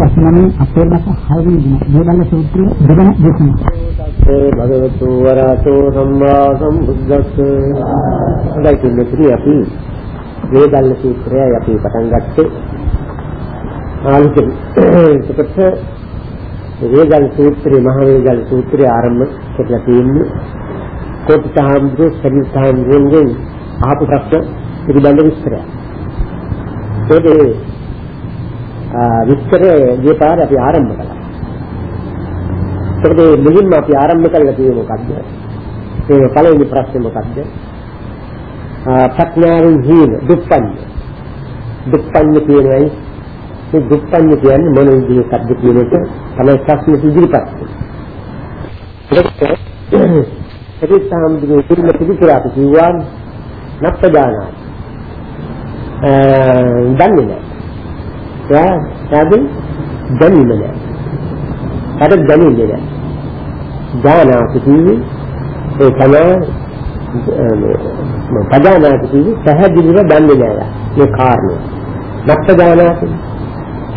වශයෙන් අපේ බස 6 වෙනි දින දේවල්ල සූත්‍රයේ දෙවන දේශනාව. භගවතු වරතෝ සම්මා සම්බුද්දස්ස දැකින්නේ අපි දේවල්ල සූත්‍රයයි අපි පටන් ගත්තේ ආලිකේ ඒකට වේගල් සූත්‍රයේ මහ වේගල් සූත්‍රයේ ආරම්භ කරලා තියෙන්නේ කොට්ටහම්දු සරිතහම්දුන්ගෙන් ආපු ප්‍රශ්න පිළිබඳ විස්තරය. ඒකේ විස්තරය ගිය පාර අපි ආරම්භ කළා. ඒකේ මුලින්ම අපි ආරම්භ කළා කියන්නේ මොකද්ද? ඒ පළවෙනි ප්‍රශ්නේ මොකද්ද? ප්‍රඥාවෙන් හීන දුප්පඤ්ඤ. දුප්පඤ්ඤ කියන්නේ මේ දුප්පඤ්ඤ කියන්නේ මොන විදිහකටද කියන එක තමයි ප්‍රශ්නේ ඉදිරිපත් වෙන්නේ. ඒක සාමුද්‍රික පිළිම පිළිතුර අපි කිව්වා නැත්නම් දන්නේ නැහැ. එයා එයාගෙන් දැනෙන්නේ නැහැ. අර දැනෙන්නේ නැහැ. ඥානාති කිව්වේ ඒ තමයි මේ පදානාති කිව්වේ පැහැදිලිව දන්නේ නැහැ. මේ කාරණය. නැත්ත ඥානාති.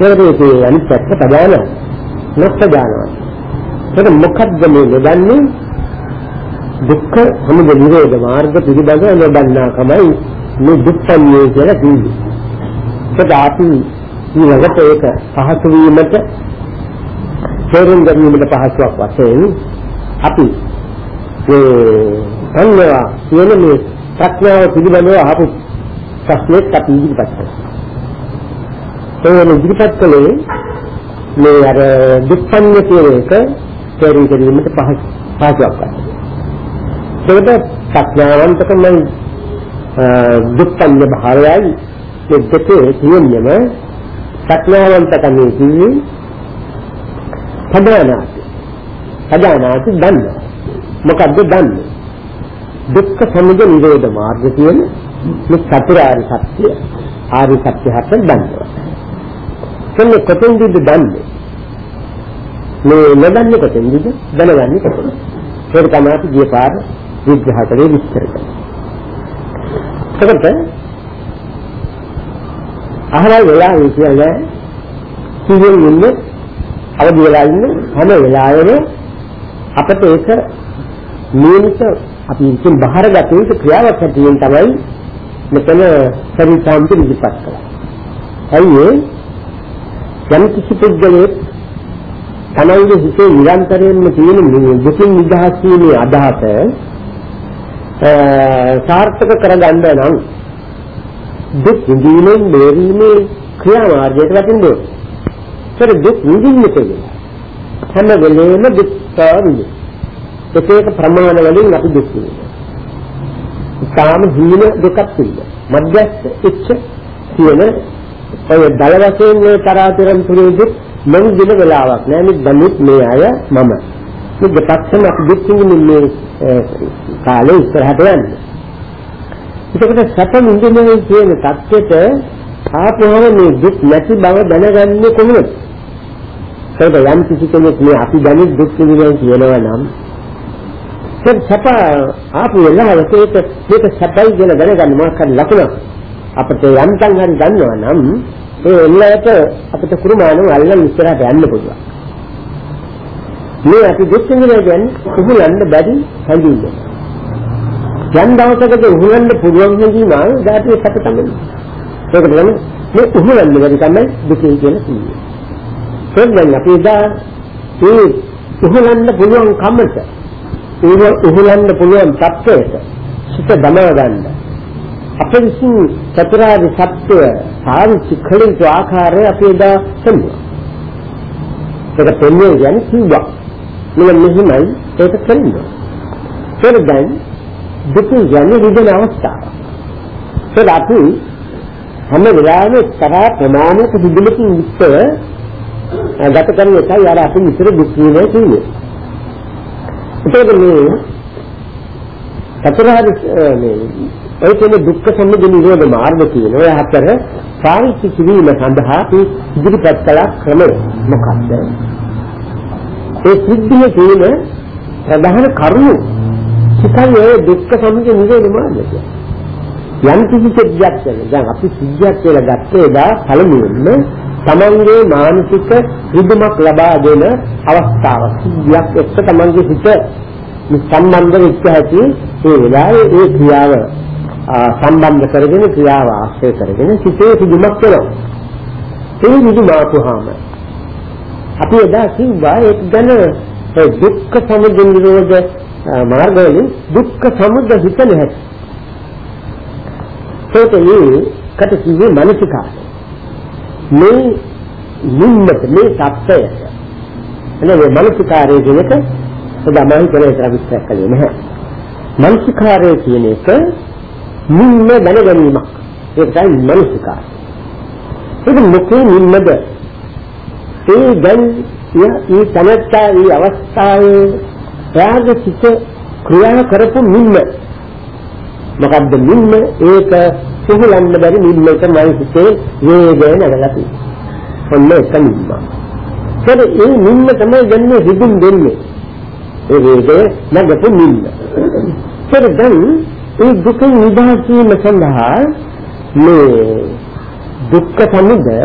ඒකේ අනිත් පැත්ත පදානාති. නැත්ත ඥානාති. ඒක මොකක්ද මේ නොදන්නේ? දුක්ඛ සමුදය නිරෝධ මාර්ග පිළිබඳව නොදන්නාකමයි මේ දුක්ඛන්නේ කියලා කිව්වේ. ඒක අපි ඊළඟට ඒක පහසු වීමට තේරුම් ගැනීමට පහසුවක් වශයෙන් අපි මේ සංඥා කියන මේ ප්‍රඥාව පිළිබඳව අහපු ප්‍රශ්නෙත් අපි ඉදිරිපත් කළා. ඒ ඉදිරිපත් කළේ මේ අර දුක්ඛඤ්ඤ කියන එක තේරුම් ගැනීමට පහසු පහසුවක් වශයෙන්. ඒකට ප්‍රඥාවන්තකම දුක්ඛඤ්ඤ භාවයයි මේ දෙකේ තියෙන්නම ප්‍රඥාවන්තකමේ කියන්නේ පදානාති පදානාති දන්න මොකද්ද දන්නේ දුක්ඛ සමුදය නිරෝධ මාර්ග කියන මේ චතුරාර්ය සත්‍ය ආර්ය සත්‍ය හත දන්නවා කෙනෙක් කොතෙන්ද දන්නේ මේ නොදන්නේ කොතෙන්ද දැනගන්නේ කොතෙන්ද? ඒක තමයි අපි ගිය පාර විග්‍රහ කරේ විස්තර කරේ එතකොට අහවල් වෙලා කියන්නේ සිහියෙන් ඉන්න අවදි වෙලා ඉන්න හැම වෙලාවෙම අපිට ඒක නියමිත අපි ඉතින් බාහිරගත යුතු ක්‍රියාවක් හැටියෙන් තමයි මෙතන පරිසම්පි ඉදිරිපත් කළා. ඇයි යම් කිසි පුද්ගලයෙක් තමයිගේ හිතේ නිරන්තරයෙන්ම තියෙන දුකින් නිදහස් වීමේ අදහස සාර්ථක කරගන්න නම් දුක් විඳීමෙන් බේරීමේ ක්‍රියාමාර්ගයට වටින්න ඕනේ. ඒතර දුක් විඳින්න කියලා. හැම වෙලේම දුක් පාවිලි. එක එක ප්‍රමාණ වලින් අපි දුක් විඳිනවා. සාම හීන දුකක් තිබෙනවා. මධ්‍යස්ථ ඉච්ඡ කියන ඔය දල වශයෙන් මේ තරාතිරම් තුනේ දුක් මම දින වෙලාවක් නෑ මේ දනුත් මේ අය මම. මේ දෙපක්ෂම අපි දුක් විඳින්නේ කාලේ ඉස්සරහට යන්නේ. ඒකට සැප නිඳිනේ කියන தත්ත්වෙට ආපුවම මේ දුක් නැති බව දැනගන්නේ කොහොමද? ඒක යම් කිසි කෙනෙක් මේ අපි දැනෙන දුක් විඳිනවා කියනවා නම් ඒක සැප ආපු වෙලාවට ඒක මේක සැපයි කියලා දැනගන්න මොකක් හරි ලකුණක් අපිට යන්තම් හරි දන්නවා නම් ඒ එල්ලයට අපිට කුරුමානම් අල්ලන් ඉස්සරහට යන්න පුළුවන්. මේ අපි දුක් විඳිනවා කියන්නේ කුහුලන්න බැරි හැඟීමක්. යම් දවසකදී උහුලන්න පුළුවන් හැඟීම ධාතුවේ සැප තමයි. ඒක තමයි මේ උහුලන්න බැරි තමයි දුකේ කියලා කියන්නේ. ඒක දැන් අපි දා මේ උහුලන්න පුළුවන් කමට ඒ උහුලන්න පුළුවන් තත්ත්වයට සිත දමව ගන්න. අපේ විසින් චතුරාර්ය සත්‍ය පාවිච්චි කළ යුතු ආකාරය අපි එදා සම්මුවා. ඒක පෙන්වන්නේ කියන්නේ කිව්වා. මෙන්න මෙහිමයි ඒක කරන්නේ. ඒක දැන් දුක යන්නේ විදින අවස්ථාව. ඒක අපි හැම වෙලාවෙම තරහ ප්‍රමාණයක විදුලකින් යුක්තව ගත කරන එකයි අර අපි ඉතර දුක් විඳින කියන්නේ. ඒකද මේ චතුරාර්ය මේ ඒ කියන්නේ දුක්ඛ සමුදය නිරෝධ මාර්ග කියන ඔය හතර පාවිච්චි කිරීම සඳහා අපි ඉදිරිපත් කළ ක්‍රමය මොකක්ද? ඒ සිද්ධියේ තියෙන ප්‍රධාන කරුණු සිතයි ඔය දුක්ඛ සමුදය නිරෝධ මාර්ගය. යම් කිසි සිද්ධියක් කියලා දැන් අපි සිද්ධියක් කියලා ගත්තේ දා පළමුවෙන්ම තමන්ගේ මානසික රිදුමක් ලබා දෙන අවස්ථාවක්. සිද්ධියක් එක්ක තමන්ගේ හිත සම්බන්ධ වෙච්ච හැටි ඒ වෙලාවේ ඒ ක්‍රියාව සම්බන්ධ කරගෙන ක්‍රියාව ආශ්‍රය කරගෙන සිතේ රිදුමක් වෙනවා. ඒ රිදුම ආපුහාම අපි එදා කිව්වා ඒක ගැන දුක්ඛ සමුදය නිරෝධ මාර්ගවලින් දුක්ඛ සමුදය හිතන හැටි. ඒකේ කට කිව්වේ මනසිකාරය. මේ නිම්මත මේ සත්‍යය. එනේ මේ මනසිකාරය කියන එක සදාමයි කරේ විස්තර කළේ නැහැ. මනසිකාරය කියන එක නිම්ම දැනගැනීමක්. ඒකයි මනසිකාරය. ඒක මොකේ නිම්මද? ඒ දැන් මේ තනත්තා මේ අවස්ථාවේ රාග සිත ක්‍රියා කරපු නිම්ම මොකද්ද නිම්ම ඒක සිහුලන්න බැරි නිම්මක මයි සිතේ වේගය නැගලා තියෙනවා ඔන්න ඒක නිම්ම ඒත් ඒ නිම්ම තමයි ගන්නේ හිදුම් දෙන්නේ. ඒ වේගය නැගපු නිම්ම ඒත් දැන් ඒ දුක නිදහස් වීම සඳහා මේ දුක්ඛ සමුදය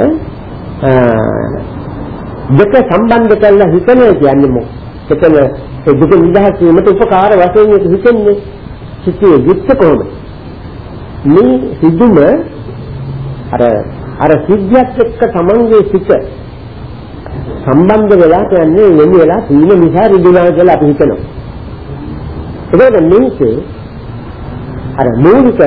දෙක සම්බන්ධ කරලා හිතනවා කියන්නේ මොකක්ද? එතන ඒ දුක නිදහස් වීමට උපකාර වශයෙන් හිතන්නේ සිටේ යුක්ත කොහොමද? මේ සිදුම අර අර සිද්ධියත් එක්ක තමන්ගේ සිත සම්බන්ධ වෙලා කියන්නේ වෙන වෙලා සීල නිසා රිදුනා කියලා අපි හිතනවා. ඒකද මේකේ අර මූලික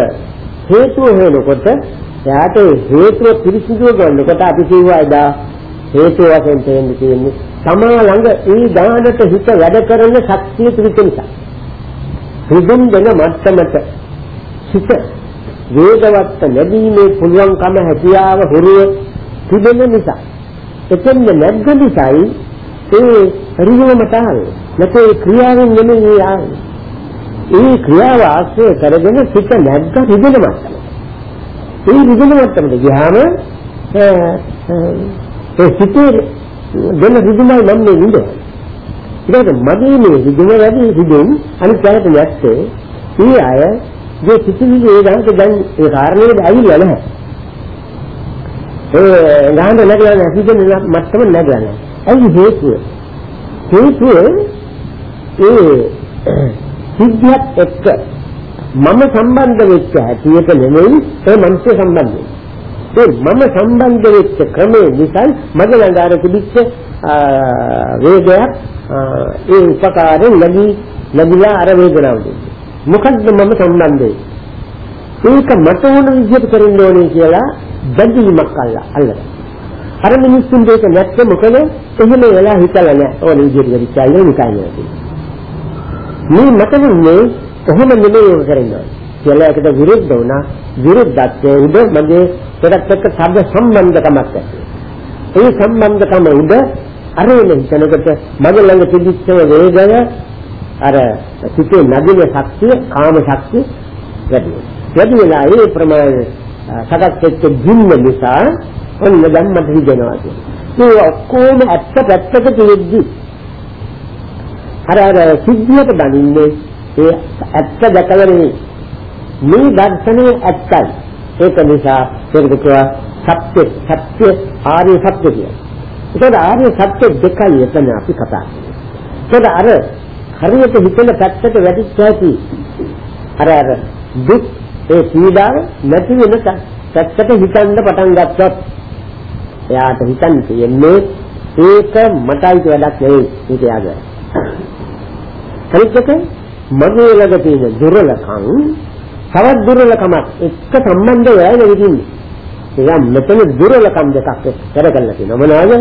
හේතුව හොයනකොට එයාට හේතුව පිරිසිදුව ගන්නකොට අපි කියවා එදා හේතු වශයෙන් තේන්න තියෙන්නේ තමා ළඟ ඒ දානට හිත වැඩ කරන ශක්තිය තිබෙන නිසා. රිදුම් දෙන මට්ටමට හිත වේගවත් ලැබීමේ පුළුවන්කම හැකියාව හුරුව තිබෙන නිසා. එතෙන්ද නැග්ග නිසායි ඒ රිදුමට ආවේ. නැත්නම් ක්‍රියාවෙන් නෙමෙයි ආවේ. ඒ ක්‍රියාව ආශ්‍රය කරගෙන සිත නැග්ග රිදුම මට්ටම. ඒ රිදුම මට්ටමට ගියාම ඒ සිතේ දෙන රිදුමයි මම මේ ඉඳ. ඒකට මගේ මේ රිදුම වැඩි රිදුම් අනිත් පැයට නැත්තේ ඊ අය මේ සිතිවිලි ඒ ගානට දැන් ඒ කාරණේට ඇවිල්ලා නැහැ. ඒ ගානට නැගලා නැහැ සිදෙන මත්තම නැගලා නැහැ. ඇයි හේතුව? හේතුව ඒ සිද්ධියත් එක්ක මම සම්බන්ධ වෙච්ච හැටි එක නෙමෙයි ඒ මනුෂ්‍ය සම්බන්ධය. ඒ මම සම්බන්ධ වෙච්ච ක්‍රමේ නිසා මගේ ළඟ අර තිබිච්ච වේගයක් ඒ උපකාරයෙන් ලැබී ලැබිලා අර වේදනාව දෙන්නේ. මොකද්ද මම සම්බන්ධයි? ඒක මට ඕන විදිහට කරන්න ඕනේ කියලා බැඳීමක් අල්ලා අල්ලලා. අර මිනිස්සුන් දෙක නැත්නම් මොකද එහෙම වෙලා හිතලා නැහැ. ඕන විදිහට වෙච්චායි නිකන් නේද? මේ මට වුණේ කොහොම නෙමෙයි කරන්නේ. කියලා එකට විරුද්ධ වුණා. විරුද්ධත්වයේ උඩ මගේ ඒකත් එක්ක සබ්ද සම්බන්ධකමක් ඇති. ඒ සම්බන්ධකම උඩ අරගෙන හිතනකොට මගේ ළඟ තිබිච්ච වේගය අර සිතේ නැගින ශක්තිය කාම ශක්තිය වැඩි වෙනවා. වැඩි වෙලා ඒ ප්‍රමාණය සකස් වෙච්ච ජීන්න නිසා ඔන්න දැන් මට හිතෙනවා කියන්නේ. ඒ ඔක්කොම ඇත්ත පැත්තක තියෙද්දි අර අර සිද්ධියට බඳින්නේ ඒ ඇත්ත දැකලා මේ දර්ශනයේ ඇත්තයි. ඒක නිසා ඒකට කියවා සත්‍ය සත්‍ය ආර්ය සත්‍ය කියලා. ඒකද ආර්ය සත්‍ය දෙකයි එතන අපි කතා කරන්නේ. අර හරියට හිතන පැත්තට වැඩිච්ච ඇති අර අර දුක් ඒ පීඩාව නැති වෙන පැත්තට හිතන්න පටන් ගත්තොත් එයාට හිතන්න තියෙන්නේ ඒක මටයි වැඩක් නෙවෙයි ඒක යාගේ. අනිත් එක මගේ ළඟ තියෙන දුර්වලකම් තවත් දුර්වලකමක් එක්ක සම්බන්ධ වෙලා ඉන්නේ. එයා මෙතන දුර්වලකම් දෙකක් වැඩ කරලා තියෙනවා. මොනවාද?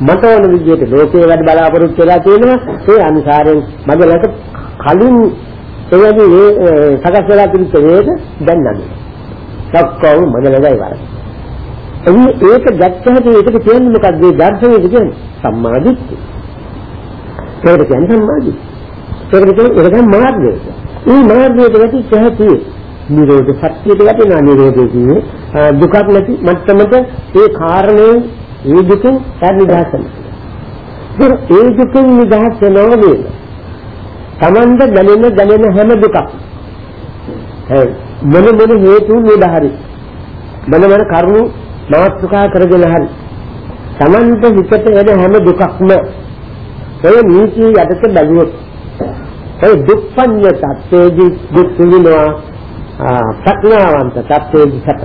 මට ඕන විදිහට ලෝකේ වැඩ බලාපොරොත්තු වෙලා තියෙනවා. ඒ අනුසාරයෙන් මගේ ළඟ කලින් එවැනි ඒ සකස් වෙලා තිබිච්ච වේද දැන් නැගි. සක්කව මගේ ළඟයි වරද. එනි ඒක දැක්කහට ඒකට කියන්නේ මොකක්ද? මේ දර්ශනයේ කියන්නේ සම්මාදිට්ඨිය. ඒකට කියන්නේ සම්මාදිට්ඨිය. ඒකට කියන්නේ ඒක තමයි මාර්ගය. මේ මාර්ගයට වැටිච්ච හැටි නිරෝධ සත්‍යයට වැටෙනා නිරෝධය කියන්නේ දුකක් නැති මට්ටමට ඒ කාරණේ ඒ දුකෙන් නිදහස් වෙනවා. ඒ දුකෙන් නිදහස් වෙනවා නේද? Tamanda දැනෙන දැනෙන හැම දුකක්. හරි. මොන මොන හේතු නේද හරි. මොන මොන කරුණු මාත්‍රිකා කරගෙන හරි. Tamanta හිතට එන හැම දුකක්ම ඔය නීති යටතේ බැලුවොත් ඔය දුක්ඛඤ්ඤ තත්ත්වයේදී දුක් විඳිනවා ප්‍රඥාවන්ත තත්ත්වයේදී සැප.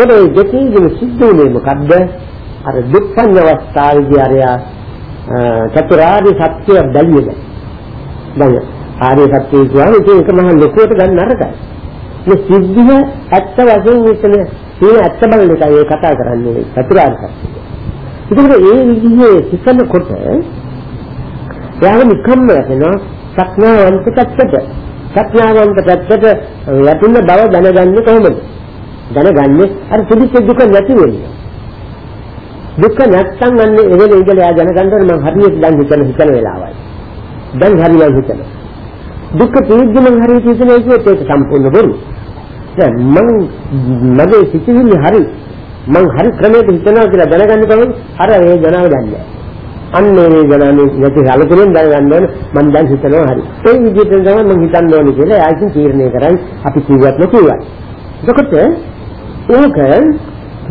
ඒ දෙකේදීම සිද්ධ වෙන්නේ මොකද්ද? අර දුක්ඛඤ්ඤ අවස්ථාවේදී අරයා චතුරාර්ය සත්‍ය බැලියද? දැන් ආර්ය සත්‍ය කියන්නේ ඒක මහා ලොකුවට ගන්න නරකයි මේ සිද්ධිය ඇත්ත වශයෙන් විතර මේ ඇත්ත බලන එකයි ඒ කතා කරන්නේ චතුරාර්ය සත්‍ය. ඒකෝට ඒ විදිහේ හිතනකොට එයාම නිකම්ම වෙනවා සක්නාවන්ත පැත්තට. සක්නාවන්ත පැත්තට යටින බව දැනගන්නේ කොහොමද? දැනගන්නේ අර පිළිච්ච දුක නැති වෙන්නේ. දුක නැත්තම් අන්නේ එවෙල ඉඳලා එයා දැනගන්න මම හරියට දැන් හිතන හිතන වෙලාවයි. දැන් හරියට හිතන. දුක තීජ්ජ මං හරියට හිතන එක ඒක සම්පූර්ණ බොරු. දැන් මං මගේ සිතිවිලි හරි මං හරි ක්‍රමයක හිතනවා කියලා දැනගන්න තමයි අර ඒ ජනාව දන්නේ. අන්න ඒ ජනාවේ නැති හලකෙන් දැනගන්න ඕන මං දැන් හිතනවා හරි. ඒ විදිහට තමයි මං හිතන්න ඕනේ කියලා ආයිත් තීරණය කරයි අපි කිව්වත් නැතිවත්. එතකොට ඒක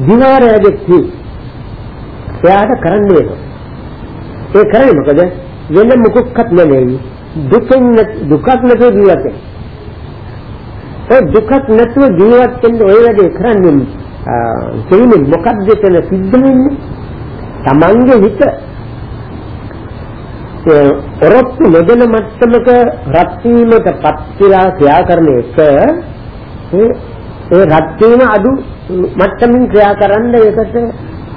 දිනාරයේදී කි. එයාට කරන්නේ ඒ කරන්නේ මොකද වෙන මොකක්වත් නෙමෙයි දුකෙන් දුකක් නැතුව ජීවත් වෙන්න. ඒ දුකක් නැතුව ජීවත් වෙන්න ඔය වැඩේ කරන්නේ කියන්නේ මොකක්ද එතන සිද්ධ වෙන්නේ? Tamange හිත ඒ ඔරොත්තු නොදෙන මට්ටමක රත් වීමටපත් වෙලා ක්‍රියා කරන එක ඒ ඒ රත් වීම අඩු මට්ටමින් ක්‍රියා කරන්න ඒකට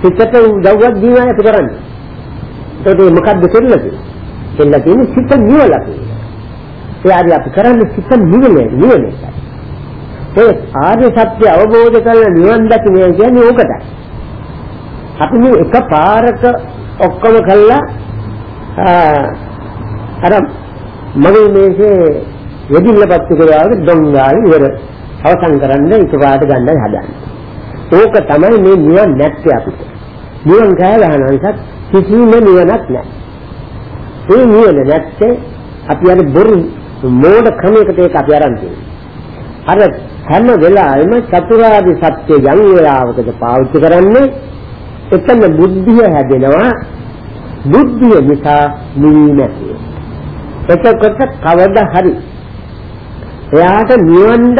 හිතට උදව්වක් දීලා ඒක කරන්නේ. ඒකේ මොකද්ද කෙරෙන්නේ? කෙල්ල තියෙන්නේ සිත නිවලා තියෙනවා. ඒ ආදී අපි කරන්නේ සිත නිවලේ නිවලේ. ඒ ආර්ය සත්‍ය අවබෝධ කරලා නිවන් දකින්නේ කියන්නේ ඕකටයි. අපි මේ එකපාරක ඔක්කොම කළා අර මගේ මේකේ යෙදිල්ලපත් කරාද දොංගාලි ඉවර අවසන් කරන්න එකපාරට ගන්නයි හදන්නේ. ඕක තමයි මේ නිවන් නැත්තේ අපිට. නිවන් කෑලා නම් කිසිම නිවනක් නැහැ. ඒ නිවන නැත්තේ අපි අර බොරු මෝඩ ක්‍රමයකට ඒක අපි අරන් තියෙනවා. අර හැම වෙලාවෙම චතුරාර්ය සත්‍ය යම් වෙලාවකද පාවිච්චි කරන්නේ එතන බුද්ධිය හැදෙනවා බුද්ධිය නිසා නිවීම එතකොට කවදා හරි එයාට නිවන්න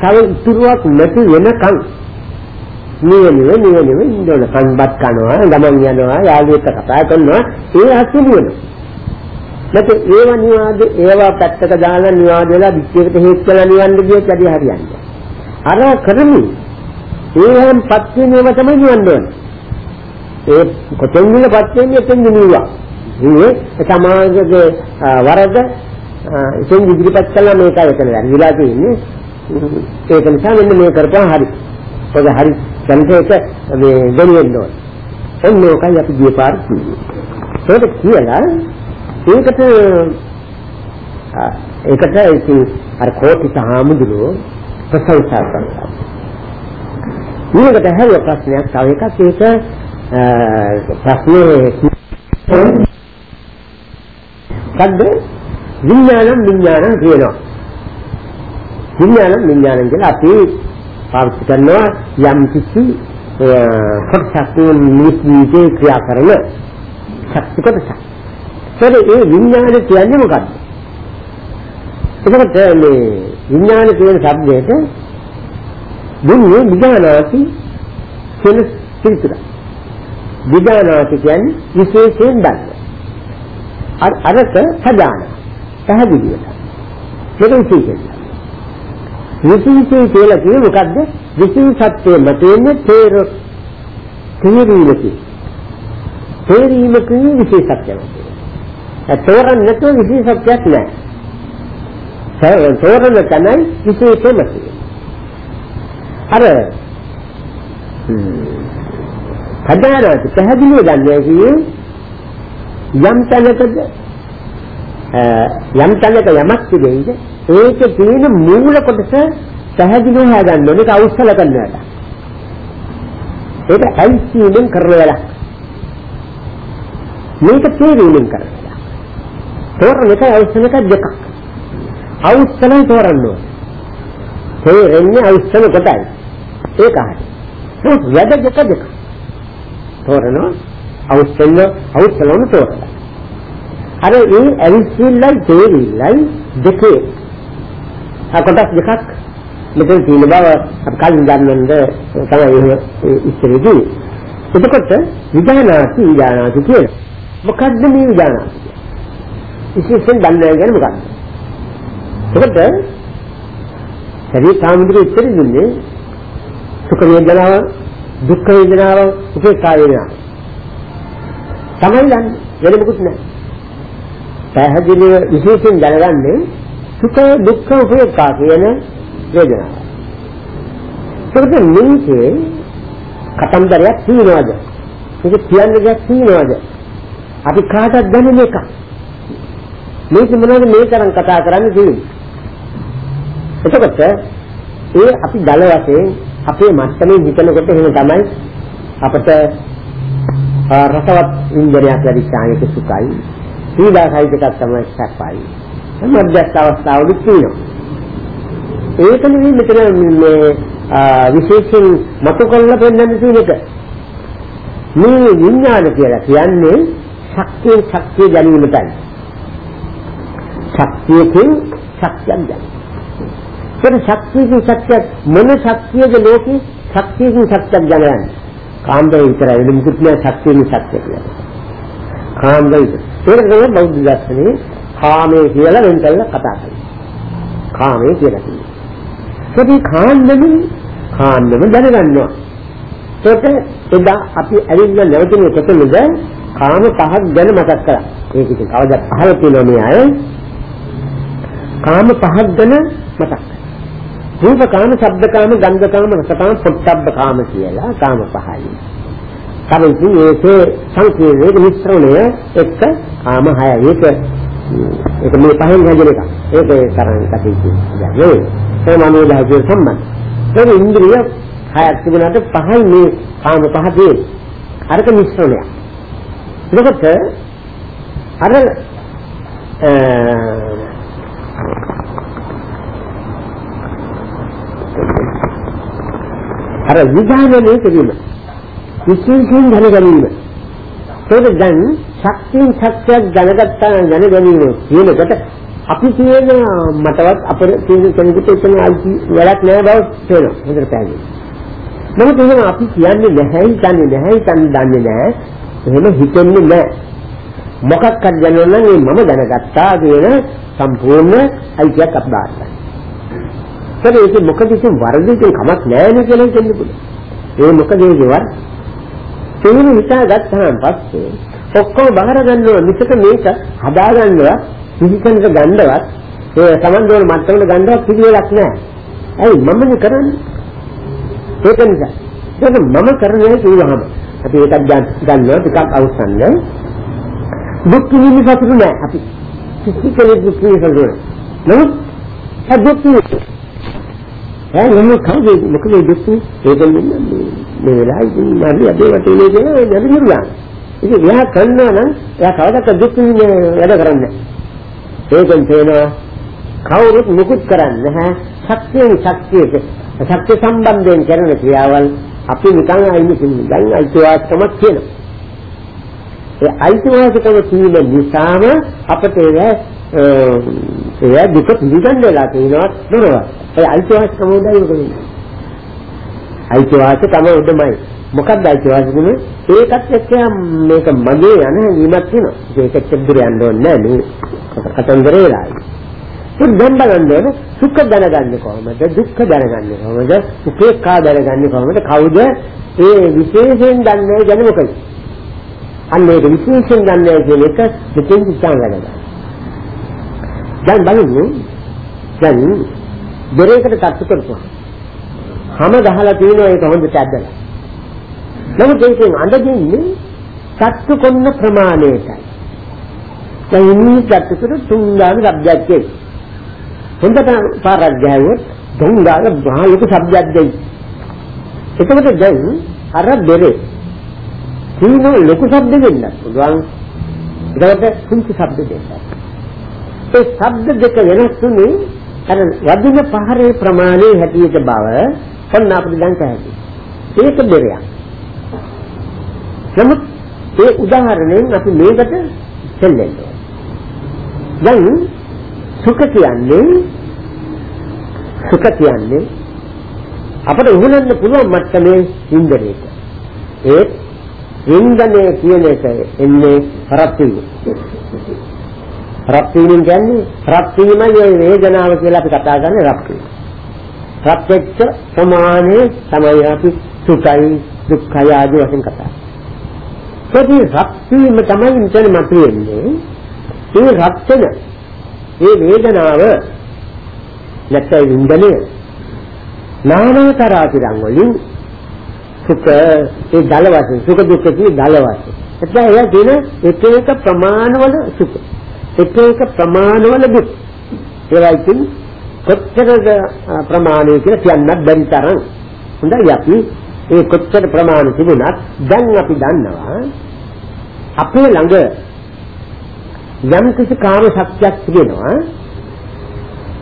තව ඉතුරුවක් නැති වෙනකන් නිවනිව නිවනිව ඉන්නවල සම්බත් කරනවා ගමන් යනවා යාළුවෙක් කතා කරනවා ඒ අසුබුවනවා නැත්නම් ඒව නිවාද ඒවා පැත්තක දාලා නිවාද වෙලා විච්චයකට හේත් කළා නිවන්න ගියොත් වැඩි හරියන්නේ. අර කරමි. ඒවෙන් පත් වෙනව තමයි නිවන්න ඕනේ. ඒ කොතෙන්ද පත් වෙන්නේ එතෙන් නිවුවා. මේ සමාජයේ වරද ඉතින් ඉදිරිපත් කළා මේකයි එතන වැරදිලා තියෙන්නේ. ඒක නිසා මෙන්න මේ කරපුවා හරි. ඔක හරි දැනට ඒක මේ දෙනියෙන්න ඕනේ. එන්නේ ඔකයි අපි ගිය පාර කිව්වේ. ඒක කියලා ඒකට ඒකට ඉතින් අර කෝටි සාමුදුරෝ ප්‍රශංසා කරනවා. ඊළඟට හැරිය ප්‍රශ්නයක් තව එකක් ඒක ප්‍රශ්නේ කද්ද විඥානම් විඥානම් කියනවා. විඥානම් විඥානම් කියලා අපි පාවිච්චි කරනවා යම් කිසි කොටසක් නිවිතේ ක්‍රියා කරන ශක්ති කොටසක්. ඒතර ඒ විඥාන කියන්නේ මොකක්ද? එතකොට මේ විඥාන කියන શબ્දයට දුන්නේ විඥානාති කියන පිළිතුර. විඥානාති කියන්නේ විශේෂයෙන් දන්න. අර අරක සදාන. පැහැදිලිවට. ඒක විශේෂයෙන්. විශේෂයෙන් කියලා කියන්නේ මොකද්ද? විශේෂත්වයේ මතෙන්නේ තේර තේරීමකි. තේරීමකී විශේෂත්වයක්. තෝරන්න නැතුව විශේෂත්වයක් නැහැ. තෝරන තැනයි විශේෂම අර හදාරට පැහැදිලිව ගන්න කියේ යම් තැනකද යම් තැනක යමක් තිබෙයිද ඒක තියෙන මූල කොටස පැහැදිලිව හදාගන්න ඕනේ ඒක අවශ්‍යල කරන්නට. ඒක ඇයිසියෙන් කරන වැඩක්. මේක තේරුම් කරන්න. තෝරන එක අවශ්‍යන එක දෙකක්. අවශ්‍යන තෝරන්න ඕනේ. තේරෙන්නේ අවශ්‍යන කොටයි. ඒක හරි. ඒක වැඩ දෙක දෙක. තෝරනවා. අවුස්සෙල්ල අවුස්සලවන තෝරනවා. අර ඒ ඇවිස්සිල්ලයි තේරිල්ලයි දෙකේ. ආ කොටස් දෙකක්. මෙතන තියෙන බව අපි කලින් දන්නොන්ද තමයි එහෙම ඉස්සරේදී. එතකොට විඥානාති විඥානාති කියන. මොකද්ද මේ විඥානාති විශේෂයෙන් දන්නේ ගැන මොකක්ද? එතකොට ශරීර සාමුද්‍රික ඉස්සර දුන්නේ සුඛ වේදනාව දුක්ඛ වේදනාව උපේක්ඛා වේදනාව තමයි දන්නේ වෙන මොකුත් නැහැ පැහැදිලිව විශේෂයෙන් දැනගන්නේ සුඛ දුක්ඛ උපේක්ඛා කියන වේදනාව. ඒකට මේකේ කතන්දරයක් තියෙනවද? මේක කියන්න දෙයක් තියෙනවද? අපි කාටවත් දැනෙන එකක්. මේක මොනවද මේ තරම් කතා කරන්න තියෙන්නේ? එතකොට ඒ අපි දල වශයෙන් අපේ මස්තනේ හිතනකොට එහෙම තමයි අපට රසවත් ඉන්ද්‍රයක් ලැබිච්ච ආයක සුඛයි පීඩාසහිත එකක් තමයි සැපයි. මධ්‍යස්ථ අවස්ථාවලුත් තියෙනවා. ඒක නෙවෙයි මෙතන මේ විශේෂයෙන් මතු කරලා පෙන්නන්න තියෙන එක. මේ විඥාන කියලා කියන්නේ ශක්තිය ශක්තිය ගැනීමටයි. ශක්තියකින් ශක්තියක් ගන්න. ඒක ශක්තියකින් ශක්තියක් මොන ශක්තියද ලෝකේ ශක්තියකින් ශක්තියක් ගන්නන්නේ. කාන්දේ විතරයි වෙන මුකුත් නෑ ශක්තියකින් ශක්තිය කියන්නේ. කාන්දේ. ඒක තමයි බෞද්ධ දර්ශනේ කාමයේ කියලා වෙන් කරලා කතා කරන්නේ. කාමයේ කියලා කියන්නේ. ඒකේ කාණ්ඩම කාණ්ඩම දැනගන්නවා. ඒකට එදා අපි ඇවිල්ලා නැවතුනේ කොතනද? කාම පහක් ගැන මතක් කරා. ඒක ඉතින් කවදාවත් අහලා තියෙනවා මේ අය. කාම පහක් ගැන මතක් රූප කාම, ශබ්ද කාම, ගන්ධ කාම, රස කාම, පොට්ටබ්බ කාම කියලා කාම පහයි. තමයි ඒකේ සංකේතයේ මිශ්‍රණය එක්ක කාම හයයි. ඒක ඒක මේ පහෙන් හැදෙන එක. ඒක තරම් කටයුතු. කියන්නේ ඒ මනෝ ධාතුව සම්බන්ධ. ඒක ඉන්ද්‍රිය හයක් තිබුණාට පහයි මේ කාම පහ තියෙන්නේ. අරක මිශ්‍රණයක්. එතකොට අර අර විඥානයේ තිබීම විශේෂයෙන් දැනගැනීම. ඒක දැන් ශක්තියෙන් ශක්තියක් දැනගත්තා දැනගැනීම කියනකොට අපි කියන මටවත් අපේ තියෙන කෙනෙකුට එතන අයිති වැඩක් නෑ බව තේරෙනවා. හොඳට පැහැදිලි. නමුත් එහෙම අපි කියන්නේ නැහැ, හිතන්නේ නැහැ, හිතන්නේ දන්නේ නැහැ. එහෙම හිතෙන්නේ නැහැ. මොකක් හරි දැනනවා නම් මම දැනගත්තා කියන සම්පූර්ණ අයිතියක් අපදාන්න. ඒක මොකද ඉතින් වර්ධිතේ කමක් නැහැ නේ කියලා හිතෙන්න පුළුවන්. ඒ මොකද ඒ වර තේරුම් හිතා ගත්තාන් පස්සේ ඔක්කොම බහර ගන්නවා මිසක මේක හදා ගන්නවා පිළිසනක ගන්නවත් ඒ Taman දෝන මට්ටමකට ගන්නවත් පිළිවෙලක් නැහැ. ඇයි මමනේ කරන්නේ? ඒක නිසා. ඒක මම කරන්නේ කිව්වහම අපි ඒකක් ගන්නවා ටිකක් අවසන් දුක් නිවි සතුටු නැහැ අපි. කිසි කෙනෙක් දුක් නිවි සතුටු නමුත් ඒ දුක් නිවි ඈ නම කවුද මොකද දුක් ඒකෙන් මේ වෙලාවේ මරි අදේ වටේ නේ නේද නේද ඉතින් එයා කරනවා නම් එයා කවදාවත් දුක් නිවි වැඩ කරන්නේ නැහැ. ඒකෙන් තේනවා කවුරුත් මුකුත් කරන්නේ නැහැ. ශක්තියෙන් ශක්තියට ශක්තිය සම්බන්ධයෙන් කරන ක්‍රියාවල් අපි නිකන් අයින් කියන්නේ දැන් අයිතිවාසිකමක් කියනවා ඒ අයිතිවාසිකම කියන නිසාම අපට ඒ ඒ දුක පිළිගන්න වෙලා තියෙනවා නේද ඒ අයිතිවාසිකම උදයි උදේ අයිතිවාසිකම උදමයි මොකක්ද අයිතිවාසිකම? ඒකත් එක්ක මේක මගේ යන හැඟීමක් තියෙනවා ඒකත් දුර යන්න ඕනේ නෑ මේ. කතන්දරේ වෙලායි. ඒක දැන් බලන්න සුඛ දැනගන්නේ කොහොමද? දුක්ඛ දැනගන්නේ කොහොමද? උපේක්ඛා දැනගන්නේ කොහොමද? කවුද? ඒ විශේෂයෙන් දන්නේ ගැන මොකද? අන්න ඒක විශේෂයෙන් දන්නේ කියන එක දෙකෙන් ඉස්සන් ගන්නවා දැන් බලන්න දැන් දොරේකට තට්ටු කරපුවා. හැම ගහලා තියෙනවා ඒක හොඳට ඇදලා. නමුත් ඒකෙන් අඳගින්නේ තට්ටු කොන්න ප්‍රමාණයටයි. දැන් ඉන්නේ තට්ටු කර තුන්දාන શબ્දයක් එයි. හොඳට පාරක් ගෑවොත් දුංගාල බාලක શબ્දයක් දෙයි. එතකොට දැන් අර දොරේ තීන ලොකු શબ્ද දෙන්නත් පුළුවන්. ඒකට කුංචි શબ્ද දෙන්නත්. ඒ શબ્ද දෙක වෙනස් තුනේ අර වදින පහරේ ප්‍රමාණය හැටියට බව ඔන්න අපිට දැන් පැහැදිලි. ඒක දෙරයක්. නමුත් ඒ උදාහරණයෙන් අපි මේකට දෙල්ලෙන්න දැන් සුඛ කියන්නේ සුඛ කියන්නේ අපිට උහුලන්න පුළුවන් මට්ටමේ ඉන්ද්‍රියක ඒ ඉන්ද්‍රණය කියන එක එන්නේ රත් වීම රත් වීම කියන්නේ රත් වීමයි වේදනාව කියලා අපි කතා කරන්නේ රත් වීම රත් වෙච්ච ප්‍රමාණය තමයි අපි සුඛයි දුක්ඛය ආදී වශයෙන් කතා කරන්නේ. ඒ රත් වීම තමයි මෙතන මතුවෙන්නේ. ඒ රත් වෙන ඒ වේදනාව නැත්නම් වින්දනය නානතරාතිරන් වලින් සුඛ ඒ දල වශයෙන් සුඛ දුක්ඛ කී දල වශයෙන්. එතන එයා දින එක එක ප්‍රමාණවල සුඛ එක එක ප්‍රමාණවල දුක්. ඒවා ඉතින් කොච්චරද ප්‍රමාණය කියලා කියන්නත් බැරි තරම්. හොඳයි අපි ඒ කොච්චර ප්‍රමාණ තිබුණත් දැන් අපි දන්නවා අපේ ළඟ යම් කිසි කාම ශක්තියක් තිබෙනවා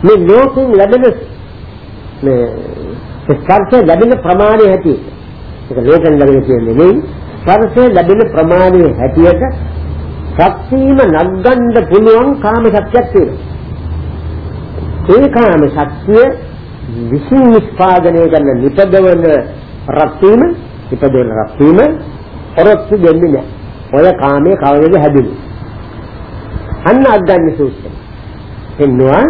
මේ ලෝකෙන් ලැබෙන මේ ස්පර්ශ ලැබෙන ප්‍රමාණය හැටියට ඒක ලෝකෙන් ලැබෙන කියන්නේ නෙවෙයි ස්පර්ශ ලැබෙන ප්‍රමාණය හැටියට ශක්තියම නග්ගන්න පුළුවන් කාම ශක්තියක් තියෙනවා. ඒ කාම ශක්තිය විසින් නිස්පාදනය කරන නිපදවන රත් වීම නිපදවන රත් වීම ඔරොත්තු දෙන්නේ නැහැ. ඔය කාමයේ කවදද හැදෙන්නේ අන්න අග්ගඤ්ඤ සූත්‍රය. එන්නවා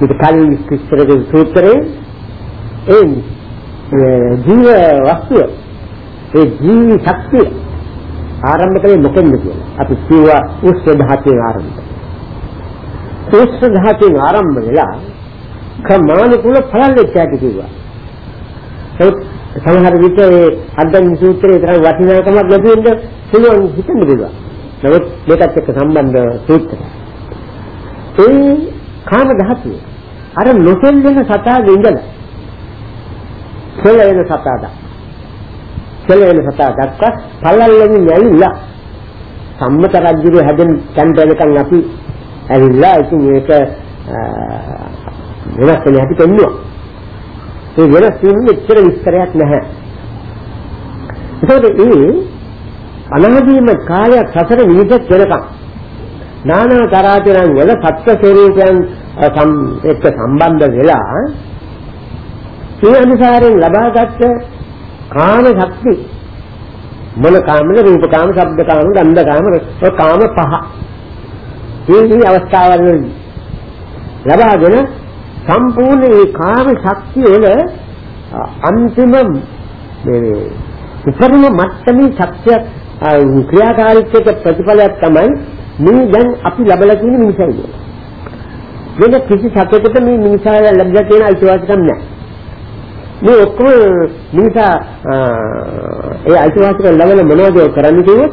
මේක කලින් විස්තර කරපු සූත්‍රයේ ඒ ජීව වස්තුව ඒ ජීවි ශක්තිය ආරම්භ කලේ මොකෙන්ද කියලා. අපි කියවා උෂ්ඨ ධාතුවේ ආරම්භ. උෂ්ඨ ධාතුවේ ආරම්භ වෙලා ක්‍රමානුකූල ඵල ලෙච්චාටි කිව්වා. ඒත් සමහර විට ඒ අග්ගඤ්ඤ සූත්‍රයේ තරම් වටිනාකමක් නැති වෙන්න පුළුවන් හිතන්න පුළුවන්. නමුත් මේකත් එක්ක සම්බන්ධ සූත්‍රය. ඒ කාම ධාතුව අර නොසෙල් වෙන සතාගේ ඉඳලා සෙල් වෙන සතාට සෙල් වෙන සතා දක්වා පළල්ලෙන් නැලිලා සම්මත රජුගේ හැදෙන තැන් දෙනකන් අපි ඇවිල්ලා ඉතින් මේක වෙනස් වෙන හැටි පෙන්නුවා. ඒ වෙනස් වීමේ ඉච්ඡර විස්තරයක් නැහැ. ඒකෝද ඒ අනාදීම කාලයක් සසර නිවිදක් වෙනකම් නානා තරාතිරන් වල සත්‍ය ස්වરૂපයන් එක්ක සම්බන්ධ වෙලා ඒ අනුසාරයෙන් ලබාගත් කාම ශක්ති මොන කාමද රූප කාම, ශබ්ද කාම, ගන්ධ කාම, ඒ කාම පහ. මේ මේ අවස්ථාවල ලබාගෙන සම්පූර්ණ ඒ කාම ශක්තිය වල අන්තිම මේ උපරිම මට්ටමේ ශක්තියක් ක්‍රියාකාරීත්වයට ප්‍රතිඵලයක් තමයි මේ දැන් අපි ලබලා තියෙන මිනිසයි. වෙන කිසි සත්‍යයකට මේ මිනිසා ලැබලා තියෙන අයිතිවාසිකම් නැහැ. මේ ඔක්කොම මිනිසා ඒ අයිතිවාසිකම් ලැබලා මොනවද කරන්නේ කිව්වොත්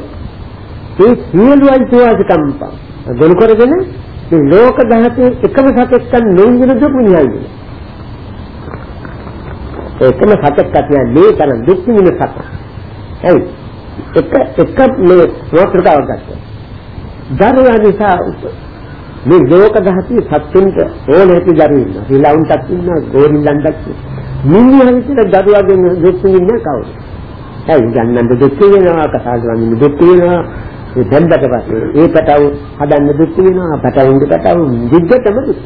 ඒ සියලු අයිතිවාසිකම් ගොනු කරගෙන මේ ලෝක ධාතුවේ එකම සත්‍යයක් නොවිඳින දුක් විඳිනවා. ඒකම සත්‍යයක් කියන්නේ මේ තරම් දුක් විඳින සත්‍ය. හරි. එක එක මේ වස්තුතාවක් ගත්තා. දරුවා නිසා මේ ලෝක ධාතිය සත්‍යෙන්ට ඕන ඇති දරුවෝ ඉන්නවා. ඊළඟටත් ඉන්නවා, ගෝරිල්ලන්ටත් මිනිහන් කියලා දරුවාගෙන් දුක් විඳින්න කවුද? ඇයි ගන්නන්න දුක් වෙනවා, කතා කරන්න දුක් වෙනවා. ඒ දැන්දට පස්සේ ඒ පැටව හදන්න දුක් වෙනවා, පැටවුන්ගේ පැටව දිග්ගටම දුක්.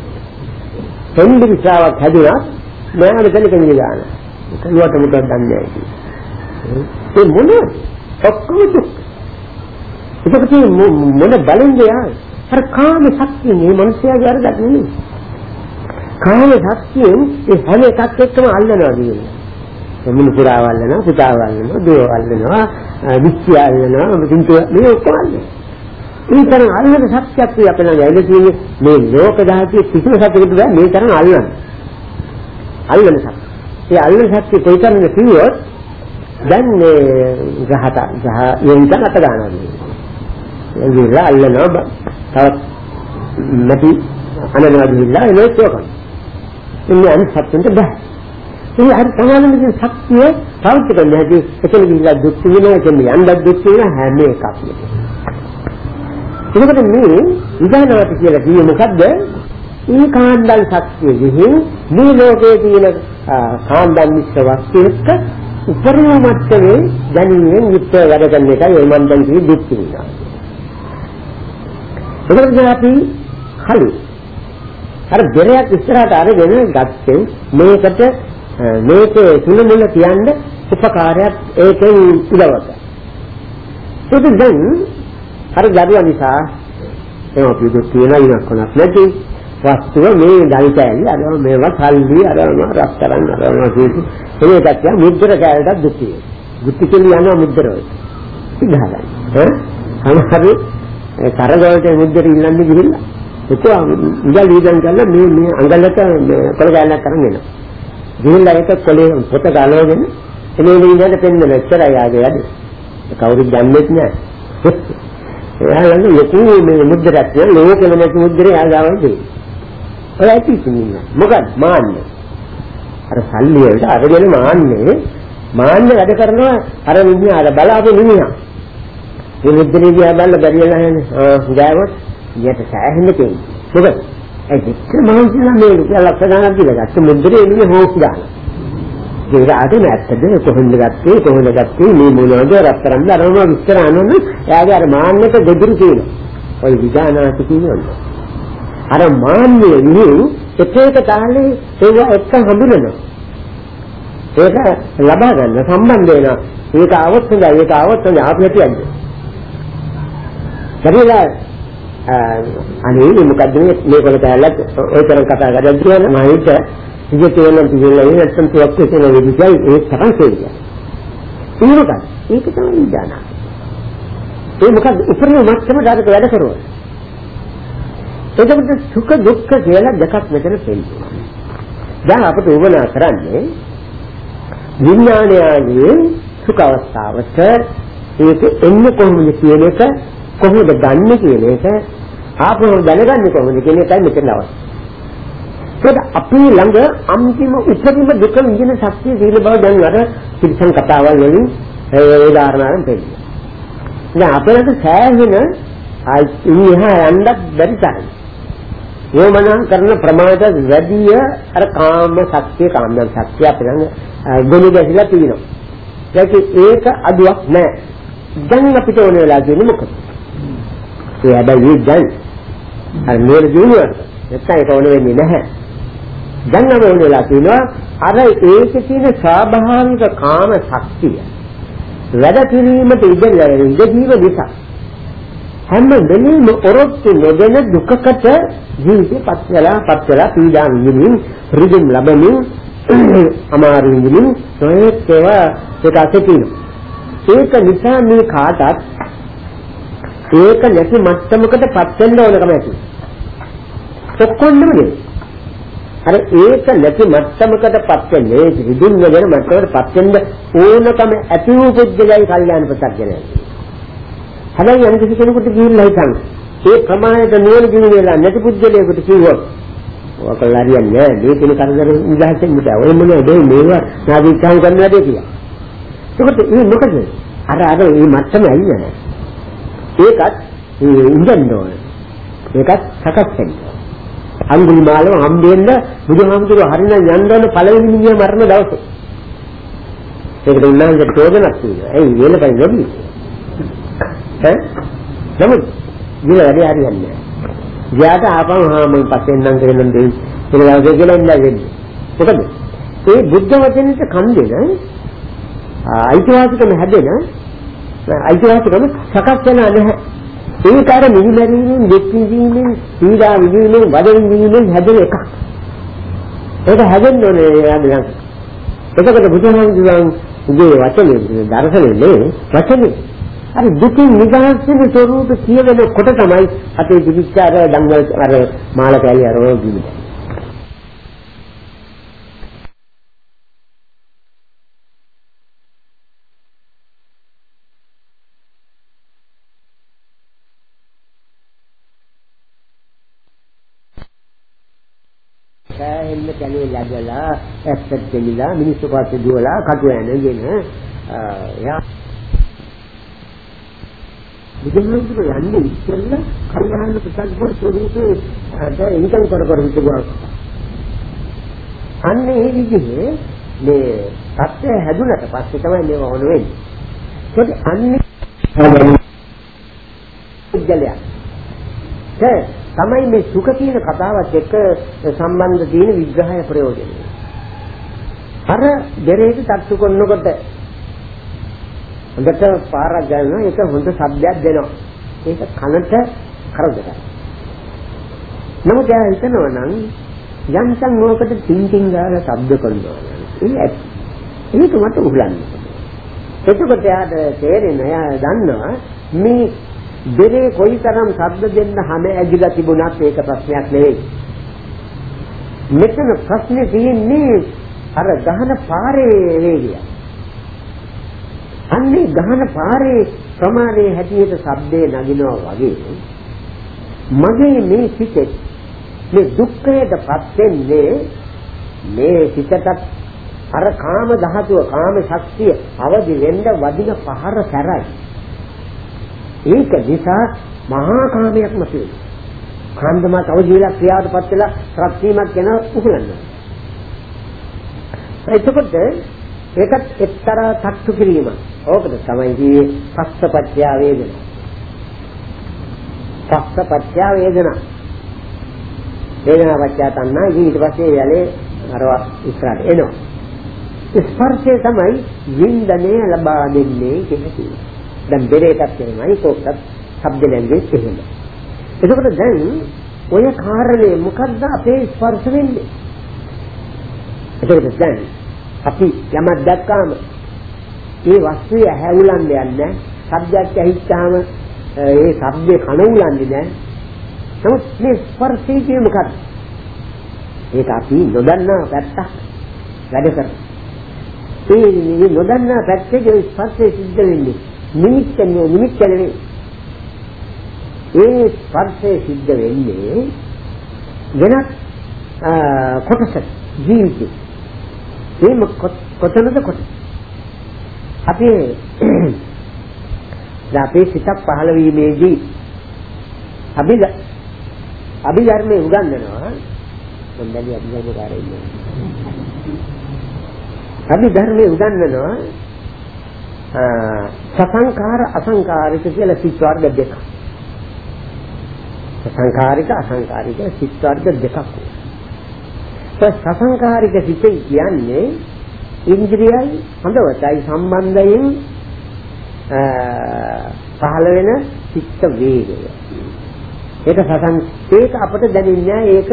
දෙන්නේ විශ්වාසයක් හැදුවා මම මෙතන කෙනෙක් ගන්න. ඒකට මොකක්ද දන්නේ නැහැ. ඒ මොනවද? ඔක්කොම දුක්. ඒකට මොන බලෙන්ද යා? අර කාම ශක්තිය මේ මනුස්සයාගේ අරගත් නෙමෙයි. කාම ශක්තියෙන් ඒ හැම එකක් එක්කම අල්ලනවා කියන්නේ. මිනි පුරාවල්නවා, පුතාවල්නවා, දුවවල්නවා, විච්චයල්නවා, මුදින්තු මේ ඔක්කොම අල්ලනවා. මේ තරම් අල්ලන ශක්තියක් අපි අපේ ළඟ ඇවිල්ලා තියෙන්නේ මේ ලෝක ධාතුවේ කිසිම සත්‍යයකට බෑ මේ තරම් අල්ලන්න. අල්ලන ශක්තිය. ඒ අල්ලන ශක්තිය කොයිතරම්ද කිව්වොත් දැන් මේ ගහට ගහ යෙන්ට අත ගන්නවා කියන්නේ. ගිහිල්ලා අල්ලනවා තවත් නැති අනනවා ගිහිල්ලා එනේ චෝකන. ඉන්නේ අනිත් සත්‍යෙන්ට බෑ. ඉතින් අර තමයි ශක්තිය පාවිච්චි කරන්න හැටි එතන ගිහිල්ලා දුක් විඳිනවා කියන්නේ යන්නත් දුක් විඳින හැම එකක්ම. ඒකට මේ විඥානවත් කියලා කියේ මොකද්ද? මේ කාණ්ඩල් ශක්තිය ගිහින් මේ ලෝකයේ තියෙන කාණ්ඩල් මිශ්‍ර වස්තු එක්ක උපරිම මට්ටමේ දැනීමෙන් යුක්ත වැඩ කරන එකයි ඒ මන් දැන් කිව්වේ දුක් විඳිනවා. ඒකට අපි කලින් අර බෙරයක් ඉස්සරහට අරගෙන ගත්තේ මේකට මේකේ තුල මුල තියන්න උපකාරයක් ඒකෙන් ඉලවක. ඒක දැන් අර දරුවා නිසා එහෙම අපි දුක් කියන ඉනක් කොනක් නැති වස්තුව මේ දල්කෑලි අර මේවා කල්ලි අර රත්තරන් අර කීටි එනේ දැක්ක මුද්දර කෑල්ලට දුක් තියෙනවා. දුක් කියලා යනවා මුද්දර වලට. සිද්ධාගන්න. ඈ සමහර ඒ කරගවලට මුද්දර ඉල්ලන්නේ ගිහිල්ලා ඒක ඉඳල් ඊදන් කරලා මේ මේ අඟලට කොළ ගෑල්ලක් කරන් එනවා. ගිහිල්ලා ඒක කොලේ පොත ගලවගෙන එනේ ඉඳලා පෙන්න මෙච්චරයි ආගේ යන්නේ. කවුරුත් දන්නේ නැහැ. එයාලගේ ලොකු මේ මුද්දරක් නේ ලෝකෙම නැති මුද්දරේ ආගාවයි දෙන්නේ. ඔය ඇති කියන්නේ මොකක්ද මාන්නේ. අර සල්ලි වලට අරගෙන මාන්නේ මාන්නේ වැඩ කරනවා අර මිනිහා අර බලාපු මිනිහා. මේ මුද්දරේ දිහා බලලා බැරිලා යන්නේ. ආ ගෑවොත් ඊට සෑහෙන්න තියෙනවා. මොකද ඒ විතර මහන්සිලා මේ රුපියල් ලක්ෂ ගණන් දීලා ගත්ත මුද්දරේ එන්නේ හොස් ගන්න. ඒක අදින ඇත්තද කොහෙන්ද ගත්තේ කොහෙන්ද ගත්තේ මේ මොනවද රත්තරන් අරම විස්තර අනොන එයාගේ අර මාන්නක දෙදුරු තියෙනවා. ඔය විඥානාති කියන්නේ. අර මාන්නේ නිහු එක එක තාලේ ඒවා එක හඳුනනවා. ඒක ලබා ගන්න සම්බන්ධ වෙනවා. ඒක આવොත් හොඳයි ඒක આવොත් හොඳයි ආපහු කියන්නේ. හරිද? අනේ මොකද්ද මේ කොට ඇලක් ඔය තරම් කතා කරලා කියන මම හිත ඉතින් කියන්න තියෙනවා නැත්නම් තුවක් කියන විදිහයි ඒ තරම් තේරිය. ඒක මොකක්ද? ඒක තමයි විඥාන. ඒ මොකද්ද? උපරිම මට්ටම දායක වැඩ කරුවා. එතකොට සුඛ දුක්ඛ කියලා දෙකක් මෙතන තියෙනවා. දැන් අපිට උවනා කරන්නේ විඥානයගේ සුඛ අවස්ථාවට ඒක එන්නේ කොහොමද කියන එක කොහොමද ගන්න කියන එක ආපහු දැනගන්නේ කොහොමද කියන එකයි මෙතන අවශ්‍ය. ඒක අපි ළඟ අන්තිම උපරිම දුක විඳින ශක්තිය දීල බව දැන් අර පිළිසන් කතාවල් වලින් ඒ උදාහරණයක් දෙන්නේ. දැන් අපලට සෑහෙන ඉන්හා යන්නත් බැරි තරම්. යෝමනා කරන ප්‍රමාණයට වැඩිය අර කාම ශක්තිය කාම ශක්තිය අපේ ළඟ ගොනු ගැසිලා තියෙනවා. ඒක අඩුවක් නෑ. දැන් අපිට ඕන වෙලා තියෙන්නේ මොකද? ඒ හැබැයි දැන් අර නේද දිනුවට නැත්නම් ඒක ඕන වෙන්නේ නැහැ. දැන් නම් ඕන වෙලා තියෙනවා අර ඒකේ තියෙන ස්වාභාවික කාම ශක්තිය. වැඩ කිරීමට ඉඩ ඉඩ නිසා හැම වෙලෙම ඔරොත්තු නොදෙන දුකකට ජීවිතේ පත් වෙලා පත් වෙලා පීඩා විඳින්න රිදුම් ලැබෙමින් අමාරු විඳින්න නොයෙක් ඒවා ඒකත් තියෙනවා. ඒක නිසා මේ කාටත් ඒක නැති මට්ටමකට පත් වෙන්න ඕනකම ඇති. ඔක්කොම නෙමෙයි අර ඒක නැති මට්ටමකට පත් වෙන්නේ රිදුම් නොදෙන මට්ටමකට පත් වෙන්න ඕනකම ඇති වූ පුද්ගලයයි කල්යාණ ප්‍රත්‍යඥයි හැබැයි යම් කිසි කෙනෙකුට ගිහිල්ලා හිටන් ඒ ප්‍රමාණයට නුවණ දිනු වෙලා නැති පුද්ගලයෙකුට කිව්වොත් ඔකල් හරියන්නේ නැහැ. මේ කෙනෙක් කරදර ඉඳහසෙන් මුද ඔය මොනවද මේවා නාවිකාන් කරන වැඩේ කියලා. ඒකට මේ මොකද? අර අර මේ මට්ටම ඇවිල්ලා ඒකත් ඉඳන්න ඕන ඒකත් සකස් වෙන්න අඟුලිමාලව හම්බෙන්න බුදුහාමුදුරුවෝ හරිනම් යන්න ඕන පළවෙනි මිනිහ මරණ දවසේ ඒකට උන්වහන්සේ ප්‍රයෝජනක් තියෙනවා ඒ වෙලකයි ලැබි ඈ නමුත් ගිල වැඩි හරියන්නේ නැහැ. ගියාට ආපහු හා මම පස්සෙන් නම් කරන්න දෙයි. කියලා දවසේ කියලා ඉඳලා වෙන්නේ. මොකද? ඒ බුද්ධ වචනෙට කන් දෙන අයිතිවාසිකම හැදෙන අයිතිවාසිකම සකස් වෙනා නැහැ. ඒක අර නිවිමැරීමෙන් දෙක් විඳීමෙන් පීඩා විඳීමෙන් වද විඳීමෙන් හැදෙන එකක්. ඒක හැදෙන්න ඕනේ යන්නේ. එතකොට බුදුහාමුදුරන්ගේ වචනේ දර්ශනේ නේ වචනේ අර දුකින් නිදහස් වෙන ස්වરૂප කියවෙන කොට තමයි අපේ දිවිචාර දංගල් අර මාල කැලිය අරෝ කිව්වේ. සෑහෙන්න කැලේ läගලා ඇත්තට දෙමිලා මිනිස්සු පස්සේ දුවලා කටු ඇනගෙන එයා බුදුහාමුදුරුවෝ යන්නේ ඉස්සෙල්ලා කල්යාණ ප්‍රසන්න ස්වරූපේ අද ඉන්කම් කර කර හිටුවා. අන්න ඒ විදිහේ මේ தත්ත්වය හැදුනට පස්සේ තමයි මේව ඕන වෙන්නේ. ඒකත් අන්නේ පුද්ගලයා. ඒ තමයි මේ සුඛ කියන කතාවත් එක්ක සම්බන්ධ තියෙන විග්‍රහය ප්‍රයෝජනය. අර දෙරේට තට්ටු කරනකොට හොඳට පාරක් ගන්නවා ඒක හොඳ ශබ්දයක් දෙනවා. ඒක කනට කරදරයි. නමුත් එයා හිතනවා නම් යන්තම් ඕකට ටින් ටින් ගාලා ශබ්ද කරනවා. ඒ ඇත්ත. ඒක මට උගලන්නේ. එතකොට එයාට තේරෙන එයා දන්නවා මේ දෙරේ කොයිතරම් ශබ්ද දෙන්න හැම ඇදිලා තිබුණත් ඒක ප්‍රශ්නයක් නෙවෙයි. මෙතන ප්‍රශ්නේ තියෙන්නේ අර ගහන පාරේ වේගය. අන්නේ ගහන පාරේ ප්‍රමාණයේ හැටියට ශබ්දේ නගිනවා වගේ මගේ මේ සිතේ මේ දුක්ඛයටපත් වෙන්නේ මේ සිතට අර කාම ධාතුව කාම ශක්තිය අවදි වෙන්න වදින පහර සැරයි. ඒක නිසා මහා කාමයක් මතුවේ කාන්දම අවදි වෙලා ක්‍රියාවටපත් වෙලා ශක්තියක් ගැන උහුලනවා. එතකොට ඒකත් එක්තරා තට්ටු කිරීමක්. ඕකද තමයි කියේ පස්සපච්චය වේදනා. පස්සපච්චය වේදනා. වේදනා පච්චය තණ්හා ඊට පස්සේ යලේ අරවා ඉස්සරහට එනවා. ස්පර්ශය තමයි වින්දනය ලබා දෙන්නේ කියලා දැන් බෙරේටත් එනමයි කොක්කත් ශබ්ද නැංගේ එහෙම. එතකොට දැන් ඔය කාරණේ මොකද්ද අපේ ස්පර්ශ වෙන්නේ? එතකොට දැන් අපි යමක් දැක්කාම ඒ වස්තුවේ ඇහැවුලන් යන්නේ ශබ්දයක් ඇහිච්චාම ඒ ශබ්දේ කන උලන්නේ නැහැ. නමුත් මේ ස්පර්ශය කියන්නේ මොකක්ද? ඒක අපි නොදන්නා පැත්තක් වැඩ කරනවා. ඒ නොදන්නා පැත්තේ ස්පර්ශය සිද්ධ වෙන්නේ. නිමිත්තනේ නිමිත්ත නෙවෙයි. ඒ ස්පර්ශය සිද්ධ වෙන්නේ වෙනත් කොටස ජීවිතේ. ඒ කොතනද කොටස? අපි දැන් අපේ සිතක් පහළ වීමේදී අපි අභිධර්මයේ උගන්වනවා මොන්දලි අභිධර්මකාරයෙක් අභිධර්මයේ උගන්වනවා සසංකාර අසංකාරික කියලා සිත් වර්ග දෙකක්. සසංකාරික අසංකාරික සිත් වර්ග දෙකක්. සසංකාරික සිතේ කියන්නේ ඉන්ද්‍රියයි හඳවතයි සම්බන්ධයෙන් පහළ වෙන චිත්ත වේගය. ඒක සසං ඒක අපට දැනෙන්නේ ඒක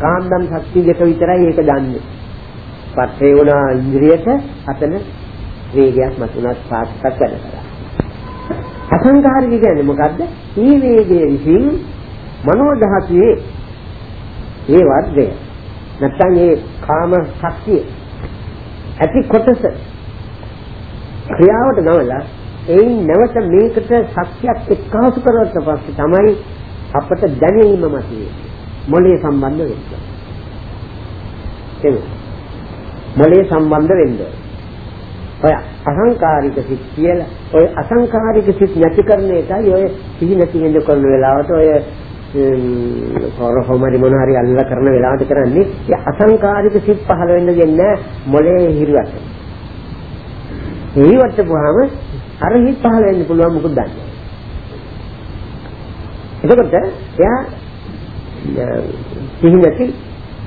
කාන්දම් ශක්තිය දෙක විතරයි ඒක දන්නේ. පස්සේ වුණා ඉන්ද්‍රියට අතන වේගයක් මතුනත් සාර්ථක වැඩ කරා. අසංකාරික කියන්නේ මොකද්ද? මේ වේගයේ විසින් මනෝ දහතුවේ ඒ වර්ගය නැත්නම් ඒ කාම ශක්තිය ඇති කොටස ක්‍රියාවට නවලා එයින් නැවත මේකට ශක්තියක් එක්කාසු කරවට පස්සේ තමයි අපට දැනීම මතුවේ. මොලේ සම්බන්ධ වෙන්නේ. එන්නේ. මොලේ සම්බන්ධ වෙන්නේ. ඔය අසංකාරික සිත් කියලා ඔය අසංකාරික සිත් නැති කරන එකයි ඔය සිහි නැති වෙන කරන වෙලාවට ඔය කොරහොමරි මොන හරි අල්ල කරන වෙලාවට කරන්නේ ඒ අසංකාරික සිත් පහළ වෙන්න දෙන්නේ මොලේ හිරුවට. හිරුවට පුවාම අර හිත් පහළ වෙන්න පුළුවන් මොකද දන්නේ. එතකොට එයා සිහි නැති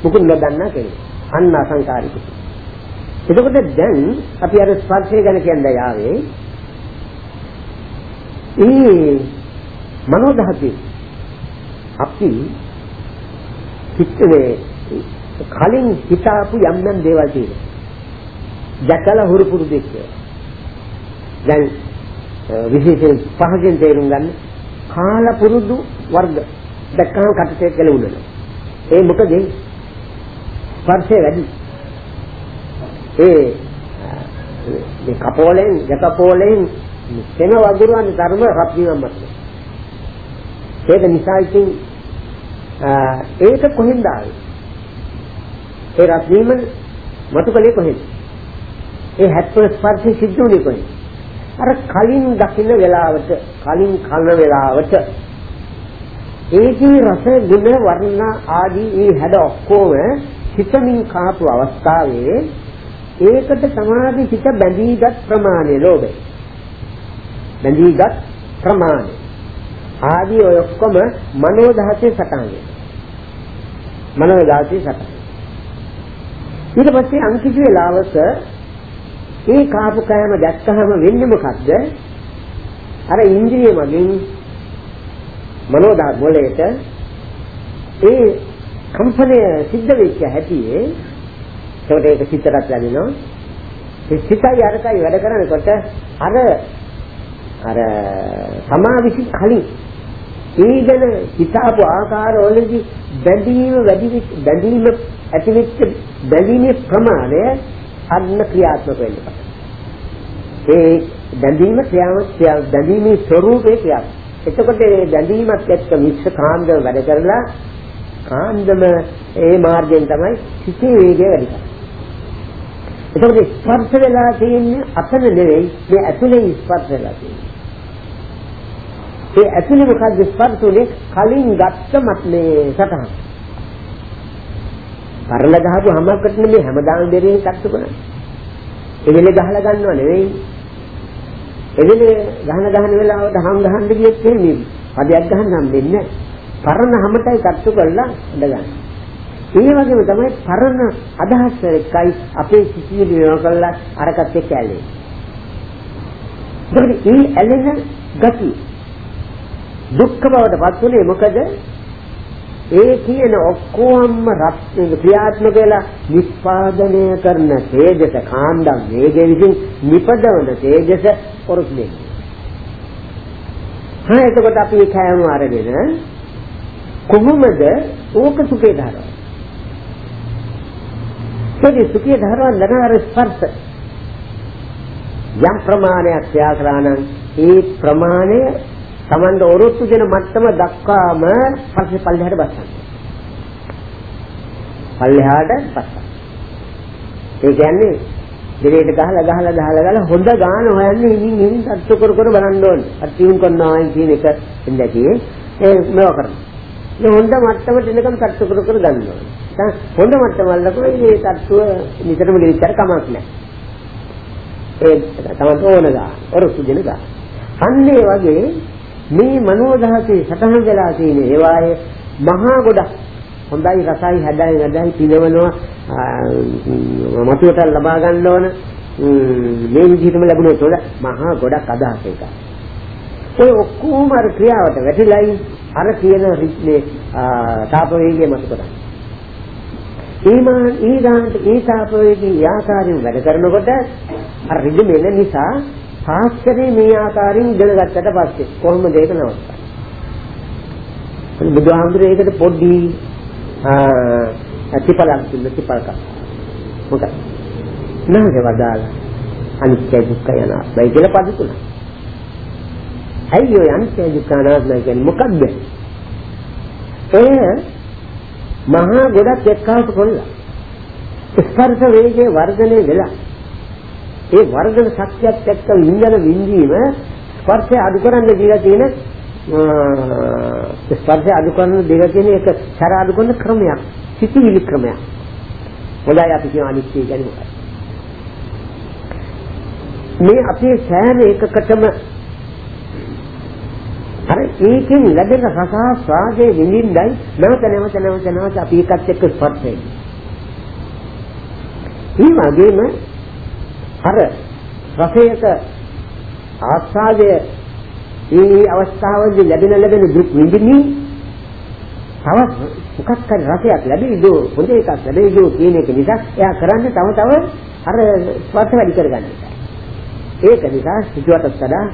මොකද නොදන්නා කෙනෙක්. අන්න අසංකාරික සිත්. එතකොට දැන් අපි අර ස්පර්ශය ගැන කියන්න යාවේ ඒ මනෝධාතු අපි හිතේ කලින් හිතාපු යම් යම් දේවල් තියෙනවා. දැකලා හුරු පුරුදු දෙක. දැන් විශේෂයෙන් පහකින් තේරුම් ගන්න කාල පුරුදු වර්ග දැක්කම කටට ගැලුණා. ඒ මොකද ස්පර්ශය වැඩි. ඒ මේ කපෝලෙන් යකපෝලෙන් තෙන වගුරුවන් ධර්ම රත් වීමක් මත. ඒක නිසා ඉතින් ඒක කොහෙන්ද ආවේ? ඒ රත් වීම මතුකලේ කොහෙන්ද? ඒ හැත්පල ස්පර්ශي සිද්ධ වුණේ කොහෙන්ද? අර කලින් දකින්න වෙලාවට කලින් කන වෙලාවට ඒකේ රස ගුණ වර්ණ ආදී මේ හැඩ ඔක්කොම හිතමින් කාපු අවස්ථාවේ ඒකට සමාධි හිත බැඳීගත් ප්‍රමාණය ලෝභය. බැඳීගත් ප්‍රමාණය. ආදී ඔය ඔක්කොම මනෝ දහසේ සටහන් මනෝ දහසේ සටහන්. ඊට පස්සේ අන්තිම වෙලාවක ඒ කාපු කෑම දැක්කහම වෙන්නේ මොකද්ද? අර ඉන්ද්‍රිය මගින් මනෝ දහ මොලේට ඒ කම්පනය සිද්ධ වෙච්ච හැටියේ ඒකට ඒක සිතට ලැබෙනවා. ඒ සිතයි අරකයි වැඩ කරනකොට අර අර සමාවිසි කලින් ඊගෙන හිතාපු ආකාරවලදී බැඳීම වැඩි බැඳීම ඇතිවෙච්ච බැඳීමේ ප්‍රමාණය අන්න ක්‍රියාත්මක වෙනවා. ඒ බැඳීම ක්‍රියාව බැඳීමේ ස්වરૂපේ ක්‍රියාව. එතකොට මේ බැඳීමත් එක්ක මිශ්‍ර කාන්දම වැඩ කරලා කාන්දම ඒ මාර්ගයෙන් තමයි සිතේ වේගය වැඩි කරන්නේ. එතකොට ස්පර්ශ වෙලා තියෙන්නේ අතන නෙවෙයි මේ ඇතුලේ ස්පර්ශ වෙලා තියෙන්නේ. ඒ ඇතුලේ මොකද්ද ස්පර්ශුනේ කලින් ගත්තමත් මේ සතහන්. පරල ගහපු හැමකට නෙමෙයි හැමදාම දෙරියෙන් කට්ටු කරන්නේ. එවෙලේ ගහලා ගන්නව නෙවෙයි. එවෙලේ ගහන ගහන වෙලාවට හම් ගහන්න ගියොත් එන්නේ පදයක් ගහන්න නම් දෙන්නේ පරණ හැමතයි කට්ටු කරලා ඉඳ ගන්න. ඒ වගේම තමයි පරණ අදහස් එක්කයි අපේ සිතිවිලි වෙන කළා අරකට එක්ක ඇලෙන්නේ. ඒකනේ ඒ ඇලෙන ගතිය දුක්ඛ බවට පත් වුණේ මොකද? ඒ කියන ඔක්කොම රත් ක්‍රියාත්මක වෙලා නිස්පාදනය කරන තේජස කාණ්ඩම් වේගය විසින් නිපදවන තේජස පොරොත්නේ. හා එතකොට අපි කයම අරගෙන කොහොමද ඕක සුඛේ ධාරව? ඒ සුඛේ ධාරව නගර ස්පර්ශ යම් ප්‍රමාණයක් ක්‍රියා කරා නම් ඒ ප්‍රමාණය Tamanda ඔරොත්තු දෙන මට්ටම දක්වාම පස්සේ පල්ලෙහාට බස්සන්න. පල්ලෙහාට බස්සන්න. ඒ කියන්නේ දෙලේට ගහලා ගහලා ගහලා ගහලා හොඳ ගාන හොයන්නේ ඉතින් ඉතින් තත්තු කර කර බලන්න ඕනේ. අර ටියුන් කරනවා කියන එක ඉඳදී ඒ මේව කරනවා. මේ හොඳ මට්ටමට එනකම් තත්තු කර කර ගන්න ඕනේ. දැන් හොඳ මට්ටම වලකෝ මේ තත්තුව නිතරම ලිවිච්චර කමක් නැහැ. ඒ තමයි ඕන ගාන. ඔරොත්තු දෙන ගාන. අන්නේ වගේ මේ මනෝදහසේ සතහන් වෙලා තියෙන ඒවායේ මහා ගොඩක් හොඳයි රසයි හැඩයි නැදයි පිනවනවා මතුවට ලබා ගන්න ඕන මේ විදිහටම ලැබුණොත් උඩ මහා ගොඩක් අදහස් එක. ඒ ඔක්කොම අර ක්‍රියාවට වැටිලායි අර කියන මේ තාප වේගය මත කරන්නේ. ඊමාන ඊගාන්ට ඒ තාප වේගී ආකාරයෙන් වැඩ කරනකොට අර රිදෙන්න නිසා ශාස්ත්‍රයේ මේ ආකාරයෙන් ඉගෙන ගත්තට පස්සේ කොහොමද ඒක නවත්තන්නේ? බුදුහාමුදුරේ ඒකට පොඩි අතිපලක් දුන්න තිපලක. මොකද? නැහැ වදාලා අනිත්‍ය දුක්ඛ යනාත්මයි කියලා පද තුන. ඇයි ඔය අනිත්‍ය දුක්ඛ අනාත්මයි කියන්නේ මොකද්ද? ඒ මහා ගොඩක් එක්කාසු කොල්ලා. ස්පර්ශ වේගයේ වර්ධනය වෙලා ඒ වර්ධන ශක්තියත් එක්ක විඳන විඳීම ස්පර්ශය අඩු කරන්න දීලා තියෙන ස්පර්ශය අඩු කරන දීලා තියෙන එක සර අඩු කරන ක්‍රමයක් සිතිවිලි ක්‍රමයක් හොඳයි අපි කියන අනිත්‍ය කියන්නේ මොකක්ද මේ අපේ සෑම එකකටම අර ඒකෙන් ලැබෙන රසාස්වාදයේ විඳින්නයි නැවත නැවත නැවත නැවත අපි එකත් එක්ක ස්පර්ශ වෙන්නේ. මේ වගේම අර රසයක ආස්වාදය මේ අවස්ථාවේදී ලැබෙන ලැබෙන දුක් විඳින්නේ තවත් මොකක් හරි රසයක් ලැබෙයිද හොඳ එකක් ලැබෙයිද කියන එක නිසා එයා කරන්නේ තව තව අර ස්වර්ථ වැඩි කරගන්න එක. ඒක නිසා සිතුවටත් වඩා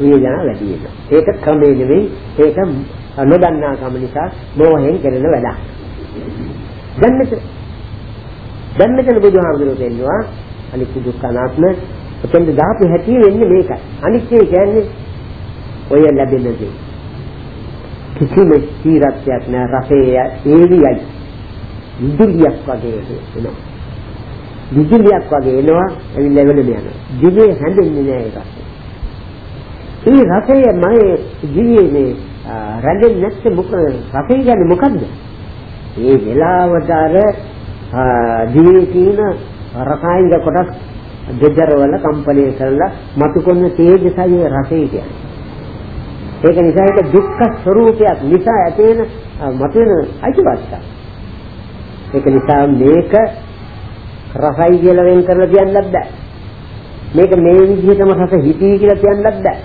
වේදනා වැඩි වෙනවා. ඒක ක්‍රමේ නෙවෙයි ඒක නොදන්නා කම නිසා මෝහයෙන් කරන වැඩක්. දැන් මෙතන දැන් මෙතන බුදුහාමුදුරුවෝ කියනවා අනිත්‍ය දුක්ඛ අනාත්ම එතෙන්ද දාපු හැටි වෙන්නේ මේකයි. අනිත්‍ය කියන්නේ ඔය ලැබෙන දේ. කිසිම ස්ථිරත්වයක් නෑ රසය ඒවියයි. විදුලියක් වගේ එනවා. විදුලියක් වගේ එනවා ඇවිල්ලා එවලම යනවා. දිවේ හැඳෙන්නේ නෑ ඒක. ඒ රසය මගේ ජීවිතේ මේ රැඳෙන්නේ නැත්නම් මොකද රසය කියන්නේ මොකද්ද? ඒ වෙලාවට අර දිවේ තියෙන රසායනික කොටස් දෙජරවල කම්පණය කරලා මතු කරන තේජසයි රසය කියන්නේ. ඒක නිසා ඒක දුක්ඛ ස්වરૂපයක් නිසා ඇති වෙන මතුවෙන අයිතිවාසිකම්. ඒක නිසා මේක රසයි කියලා වෙන් කරලා කියන්නත් බෑ. මේක මේ විදිහටම රස හිතී කියලා කියන්නත් බෑ.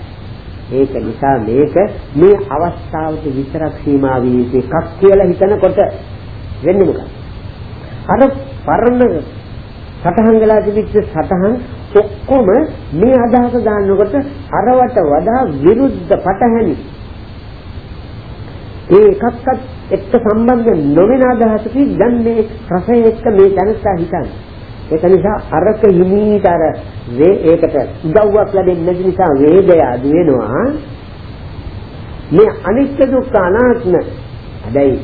ඒක නිසා මේක මේ අවස්ථාවට විතරක් සීමා වී එකක් කියලා හිතනකොට වෙන්නේ මොකක්ද? අර පරණ සතහන් වෙලා තිබිච්ච සතහන් ඔක්කොම මේ අදහස දාන්නකොට අරවට වඩා විරුද්ධ පටහැනි. ඒ එකක්වත් එක්ක සම්බන්ධ නොවන අදහසකින් දැන් මේ රසය එක්ක මේ දැනස්සා හිතන්නේ. ඒක නිසා අරක හිමීට අර වේ ඒකට උදව්වක් ලැබෙන්නේ නැති නිසා වේදය අඩු වෙනවා. මේ අනිත්‍ය දුක්ඛ අනාත්ම. හැබැයි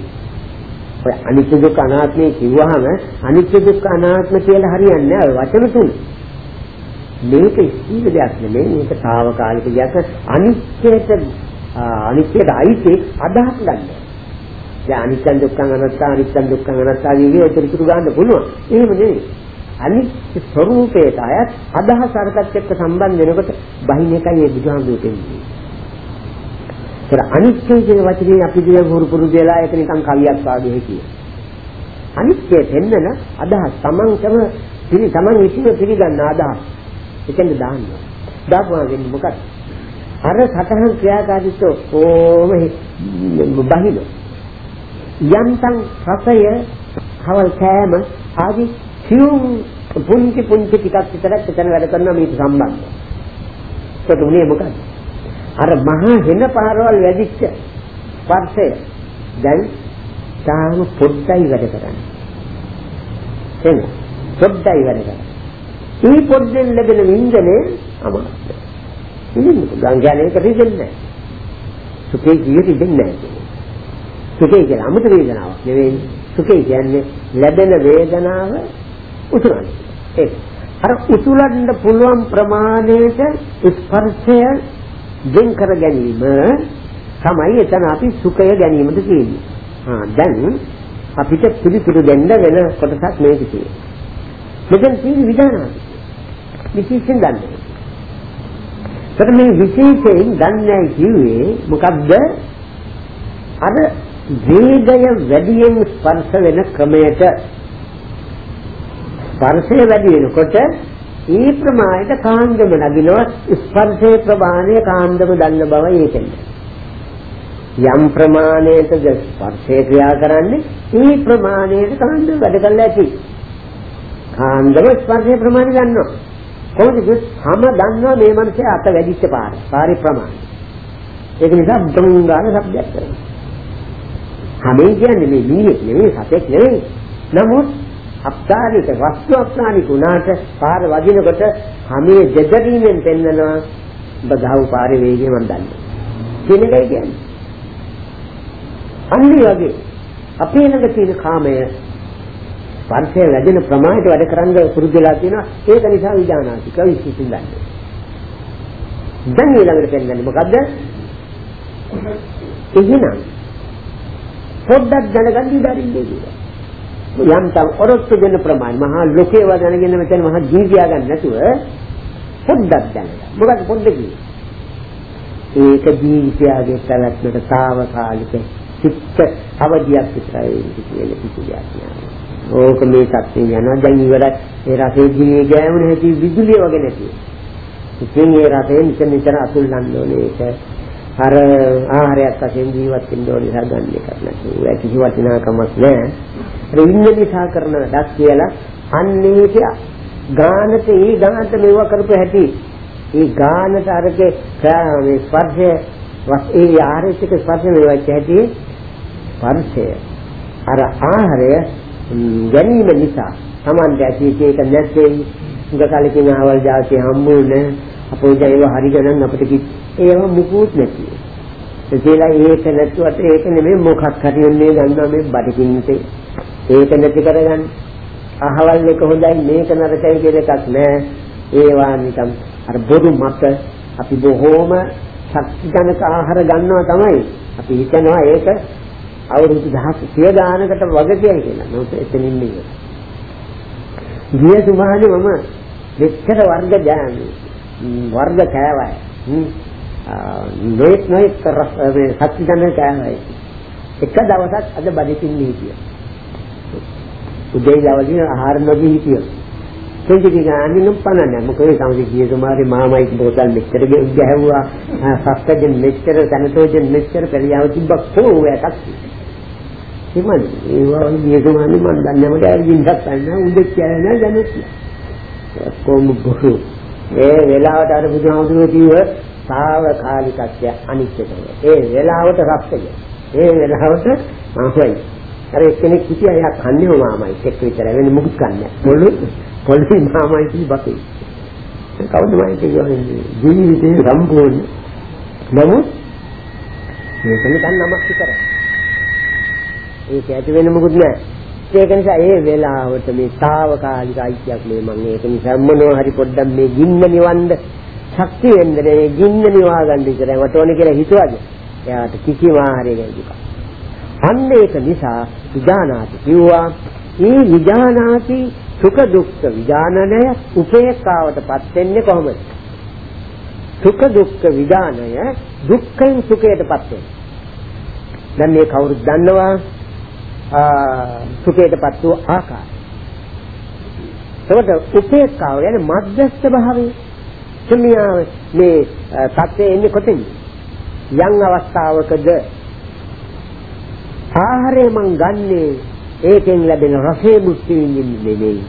ඔය අනිත්‍ය දුක්ඛ අනාත්මේ කිව්වහම අනිත්‍ය දුක්ඛ අනාත්ම කියලා හරියන්නේ නැහැ වචන තුන මේක ස්ථීර දෙයක් නෙමෙයි මේක తాවකාලික දෙයක් අනිත්‍යයට අනිත්‍යයට අයිති අදහස් ගන්න. දැන් අනිත්‍ය දුක්ඛ අනාත්ම අනිත්‍ය දුක්ඛ අනාත්ම කියවේ ඒක පිටු ගන්න පුළුවන්. එහෙම නෙවෙයි. අනිත්‍ය ස්වરૂපයට අයත් අදහස් අරකට එක්ක සම්බන්ධ වෙනකොට බහින එකයි ඒ බුදුහාමුදුරුවෝ කියන්නේ. ඒතර අනිත්‍ය කියන වචනේ අපි දින හුරු පුරුදු වෙලා ඒක නිකන් කවියක් වාගේ කිය. අනිත්‍ය දෙන්නන අදහස් තමන්ටම පිළි තමන් විසින් පිළිගන්න අදහස්. එතෙන්ද දාන්න. දාපුවා වෙන්නේ මොකක්ද? අර සතහන් ක්‍රියාකාරීත්වය ඕම බහින. යන්තම් රසය කවල් කෑම ආදී සියුම් පුංචි පුංචි ටිකක් විතරක් එතන වැඩ කරනවා මේක සම්බන්ධ. ඒක උනේ මොකද? අර මහා හෙන පාරවල් වැඩිච්ච ස්පර්ශය දැන් තාම පොඩ්ඩයි වැඩ කරන්නේ. එන්න පොඩ්ඩයි වැඩ කරන්නේ. මේ පොඩ්ඩෙන් ලැබෙන වින්දනේ අමාරුයි. ඉතින් ගංගාලේක රිදෙන්නේ නැහැ. සුඛේ ජීවිතෙ දෙන්නේ නැහැ. සුඛේ කියන්නේ අමුතු වේදනාවක් නෙවෙයි. සුඛේ කියන්නේ ලැබෙන වේදනාව උතුරන්නේ. ඒක. අර උතුරන්න පුළුවන් ප්‍රමාණයට ස්පර්ශය දෙන් කර ගැනීම තමයි එතන අපි සුඛය ගැනීමද කියන්නේ. ආ දැන් අපිට පිළිතුරු දෙන්න වෙන කොටසක් මේක තියෙනවා. මෙතන තියෙන විධානාව. විශේෂයෙන් ගන්න. ඒත් මේ විශේෂයෙන් ගන්නයි කිව්වේ මොකද්ද? අර වේගය වැඩියෙන් ස්පර්ශ වෙන ක්‍රමයට ස්පර්ශය වැඩි වෙනකොට ඒ ප්‍රමාණයට කාන්දම නගිනවා ස්පර්ශයේ ප්‍රමාණය කාන්දම දන්න බව ඒකෙන් යම් ප්‍රමාණයකද ස්පර්ශය ක්‍රියා කරන්නේ ඒ ප්‍රමාණයට කාන්දම වැඩ කරලා ඇති කාන්දම ස්පර්ශයේ ප්‍රමාණය ගන්නවා කොහොමද හැම දන්නවා මේ මනසේ අත වැඩිච්ච පාර පාරේ ප්‍රමාණය ඒක නිසා බංගාන શબ્දයක් කරනවා. හැම කියන්නේ මේ මීනෙක් නෙවෙයි සතෙක් නෙවෙයි නමුත් අප්තාරික වස්තු අප්තාරික උනාට පාර වදිනකොට හැමේ දෙදරීමෙන් පෙන්නනවා බදාව පාරේ වේගය මන් දන්නේ. කියන එකයි කියන්නේ. අන්නේ වගේ අපේ ළඟ තියෙන කාමය ස්පර්ශය වැඩෙන ප්‍රමාණයට වැඩ කරන්න පුරුදුලා තියෙනවා ඒක නිසා විඥානාතික විශ්ිතින් දන්නේ. දැන් ඊළඟට පෙන්නන්නේ මොකද්ද? එහෙනම් පොඩ්ඩක් දැනගන්න ඉඩරින්නේ කියලා. යම්තම් ඔරොත්තු දෙන ප්‍රමාණය මහා ලෝකේව දැනගෙන මෙතන මහා ජීවියා ගන්න නැතුව පොඩ්ඩක් දැනගන්න. මොකද පොඩ්ඩ කිව්වේ? ඒක ජීවිතයගේ පැවැත්මට తాවකාලික චිත්ත අවදියක් විතරයි කියන කිසියක් නෑ. ඕක මේ සත්‍යය යනවා දැන් ඉවරයි. ඒ රසේ ජීවේ ගෑවුන හැටි විදුලිය වගේ නැති. ඉතින් ඒ රසේ නිතර නිතර අතුල්ලන්න ඕනේ ඒක. අර ආහාරයක් වශයෙන් ජීවත් වෙන්න ඕනේ හදන්න එකක් නැතුව. ඒක කිසි වටිනාකමක් නෑ. අර ඉන්න නිසා කරන වැඩක් කියලා අන්නේ කිය ගානට ඒ ගානට මේව කරපු හැටි ඒ ගානට අරගේ මේ ස්පර්ශය ඒ ආහාරික ස්පර්ශය මේවත් හැටි ස්පර්ශය අර ආහාරය ගැනීම නිසා Tamante ඇති ඒක නැtei උග කලකින් ආවල් જાති හම්බුනේ අපෝ ජයව හරි ගණන් අපිට ඒව මුකුත් නැති ඒකලා ඒක නැතුවට ඒක නෙමෙයි මොකක් හරි වෙන්නේ ගන්නවා මේ බඩකින්තේ ඒක නැති කරගන්න. අහවල් එක හොඳයි මේක නරකයි කියන එකක් නෑ. ඒවා නිකම් අර බොරු මත අපි බොහෝම ශක්ති ගණක ආහාර ගන්නවා තමයි. අපි හිතනවා ඒක අවුරුදු 10 සිය ගානකට වග කියයි කියලා. නමුත් එතනින් නෙවෙයි. ගිය සුමානේ මම මෙච්චර වර්ග ජානි වර්ග කෑවයි නොයෙක් නොයෙක් මේ සත්‍ය දන්න කෑවයි එක දවසක් අද බඩින් හිටියා උදේ දවසේ ආහාර නොදී හිටියා කෙන්ජි ගානි නම් පනන්නේ මොකද සමහර ගිය සුමාරේ මාමයි බෝතල් මෙච්චර ගැහුවා. සස්තජන් මෙච්චර තනතෝජන් මෙච්චර පරියාව තිබ්බ. කොහොමද හිමන් ඒවා ගිය සුමාරේ මන් දන්නේ මට ඇවිදින්නත් නැහැ. උදේ කියලා නෑ දැනෙත්. කොම් බොහෝ ඒ වෙලාවට අර බුදුහාමුදුරුවෝ කිව්ව සාවකාලිකත්වය අනිත්‍යකම ඒ වෙලාවට රක්තය ඒ වෙලාවට මාමයි අර එක්කෙනෙක් හිටියා එයා කන්නේ මාමයි. එක්ක විතර වෙන මොකුත් කන්නේ පොළු පොළු මාමයි කි බකේ කවුද මම කියන්නේ ජීවිතේ සම්පූර්ණ. නමුත් මේකම තන නමක් විතරයි. ඒක ඇති වෙන මොකුත් නෑ ඒක නිසා ඒ වෙලාවට මේ తాවකාලික අයිතියක් මේ. මම ඒක නිසා මොනවා හරි පොඩ්ඩක් මේ ගින්න නිවන්න ශක්තිය වෙන්නේ ගින්න නිවා ගන්න විතරයි මට ඕනේ කියලා හිතුවද? එයාට කිසිම ආහාරයක් දුක අන්න ඒක නිසා විඥානාති කිව්වා මේ විඥානාති සුඛ දුක්ඛ විඥානය උපේක්ඛාවටපත් වෙන්නේ කොහොමද? සුඛ දුක්ඛ විඥානය දුක්ඛෙන් සුඛයටපත් වෙනවා. දැන් මේ කවුරුද දන්නවා සුඛයටපත් වූ ආකාරය. එතකොට උපේක්ඛාව කියන්නේ මධ්‍යස්ථ භාවය. තුමියා මේ තත්ත්වයේ ඉන්නේ කොතෙන්ද යම් අවස්ථාවකද ආහාරය මං ගන්නේ ඒකෙන් ලැබෙන රසයේ මුක්ති විඳින්න නෙමෙයි.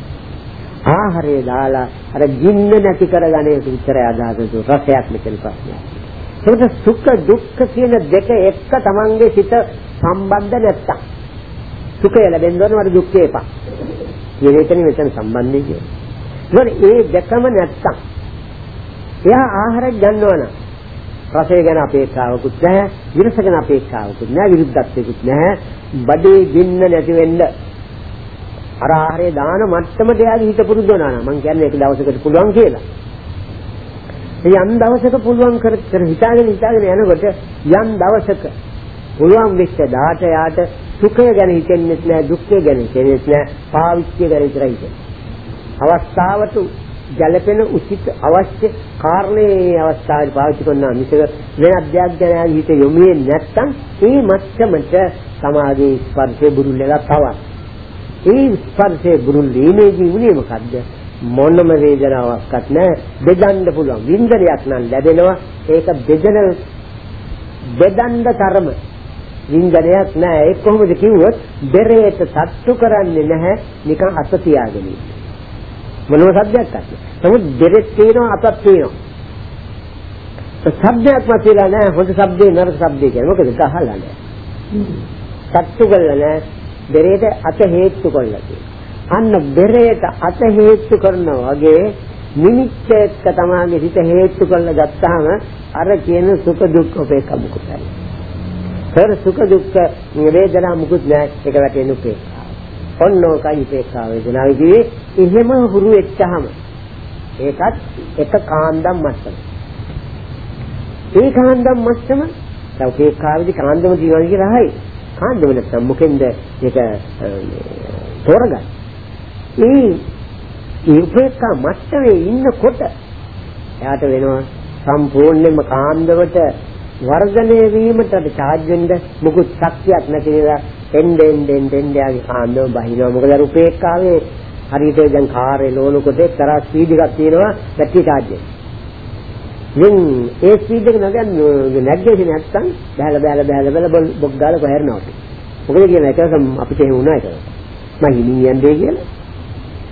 ආහාරය දාලා අර ජීන්න නැති කරගන්න එක විතරයි අදහස රසයක් මෙතන ප්‍රශ්නයක්. ඒකට සුඛ දුක්ඛ කියන දෙක එක්ක තමන්ගේ සිත සම්බන්ධ නැත්තම් සුඛය ලැබෙන්න ඕන වල දුක්ඛය එපා. කියන එකනේ මෙතන සම්බන්ධය කියන්නේ. ඒ දෙකම නැත්තම් එයා ආහාරයක් ගන්නවනම් රසය ගැන අපේක්ෂාවකුත් නැහැ විරස ගැන අපේක්ෂාවකුත් නැහැ විරුද්ධත්වයකුත් නැහැ. බඩේ ගින්න නැති වෙන්න අර ආහාරය දාන මට්ටමට යාගේ හිත පුරුදු වුණා නම් මං කියන්නේ ඒක දවසකට පුළුවන් කියලා. ඒ යම් දවසක පුළුවන් කර කර හිතාගෙන හිතාගෙන යනකොට යම් දවසක පුළුවන් වෙච්ච දාට යාට සුඛය ගැන හිතෙන්නේ නැහැ දුක්ඛය ගැන හිතෙන්නේ නැහැ පාවිච්චි ගැන විතරයි හිතෙන්නේ අවස්ථාවට ගැළපෙන උචිත අවශ්‍ය කාරණේ අවස්ථාවේ පාවිච්චි කරනවා. මිසක වෙන අධ්‍යාත්මය හිත යොමුවේ නැත්නම් ඒ මට්ටමට සමාධි ස්පර්ශේ බුරුල් වෙලා තවත් ඒ ස්පර්ශේ බුරුල් වීමේදී උනේ මොකද්ද? මොනම වේදනාවක්වත් නැහැ. බෙදන්න පුළුවන්. වින්දනයක් නම් ලැබෙනවා. ඒක බෙදන බෙදන්න තරම වින්දනයක් නැහැ. ඒක කොහොමද කිව්වොත් බෙරේට තට්ටු කරන්නේ නැහැ. නිකන් අත තියාගෙන ඉන්නේ. මොනම සද්දයක් නැහැ. නමුත් දෙරෙත් තියෙනවා අතක් තියෙනවා. සබ්දයක්ම තියලා නැහැ හොඳ සබ්දේ නරක සබ්දේ කියන්නේ මොකද ගහලා නැහැ. සත්තු කළා නැහැ බෙරේට අත හේතු කළා අන්න බෙරේට අත හේතු කරනවා වගේ නිමිත්ත එක්ක තමයි හිත හේතු කරලා ගත්තාම අර කියන සුඛ දුක්ඛ උපේක්ඛ මුකුතයි. සර සුඛ දුක්ඛ වේදනා මුකුත් නැහැ ඒක වැටෙන්නේ උපේක්ඛ. ඔන්නෝකයි උපේක්ඛා වේදනාව කියේ එහෙම හුරු වෙච්චහම ඒකත් එක කාන්දම් මට්ටම. ඒ කාන්දම් මට්ටම දැන් උපේක්ඛාවේදී කාන්දම දිනවල කියලා හරි. කාන්දම නැත්නම් මොකෙන්ද ඒක තෝරගන්න. මේ මේ උපේක්ඛා මට්ටමේ ඉන්නකොට එයාට වෙනවා සම්පූර්ණයෙන්ම කාන්දමට වර්ධනය වීමට charge වෙන්න මොකුත් ශක්තියක් නැති නිසා එන්නෙන් දෙන් දෙන් යාගේ කාන්දම බහිනවා මොකද අර උපේක්ඛාවේ හරියට දැන් කාරේ ලෝනකොට එක්තරා ස්පීඩ් එකක් තියෙනවා බැටරි charge එක. මින් ඒ ස්පීඩ් එක නැගන්නේ නැග්ගේ නැත්තම් බහැලා බහැලා බහැලා බහැලා බොක් ගාලා කොහෙරනවා. මොකද කියන එක අපිට එහෙම වුණා ඒක. මම හිමින් යන්නේ කියලා.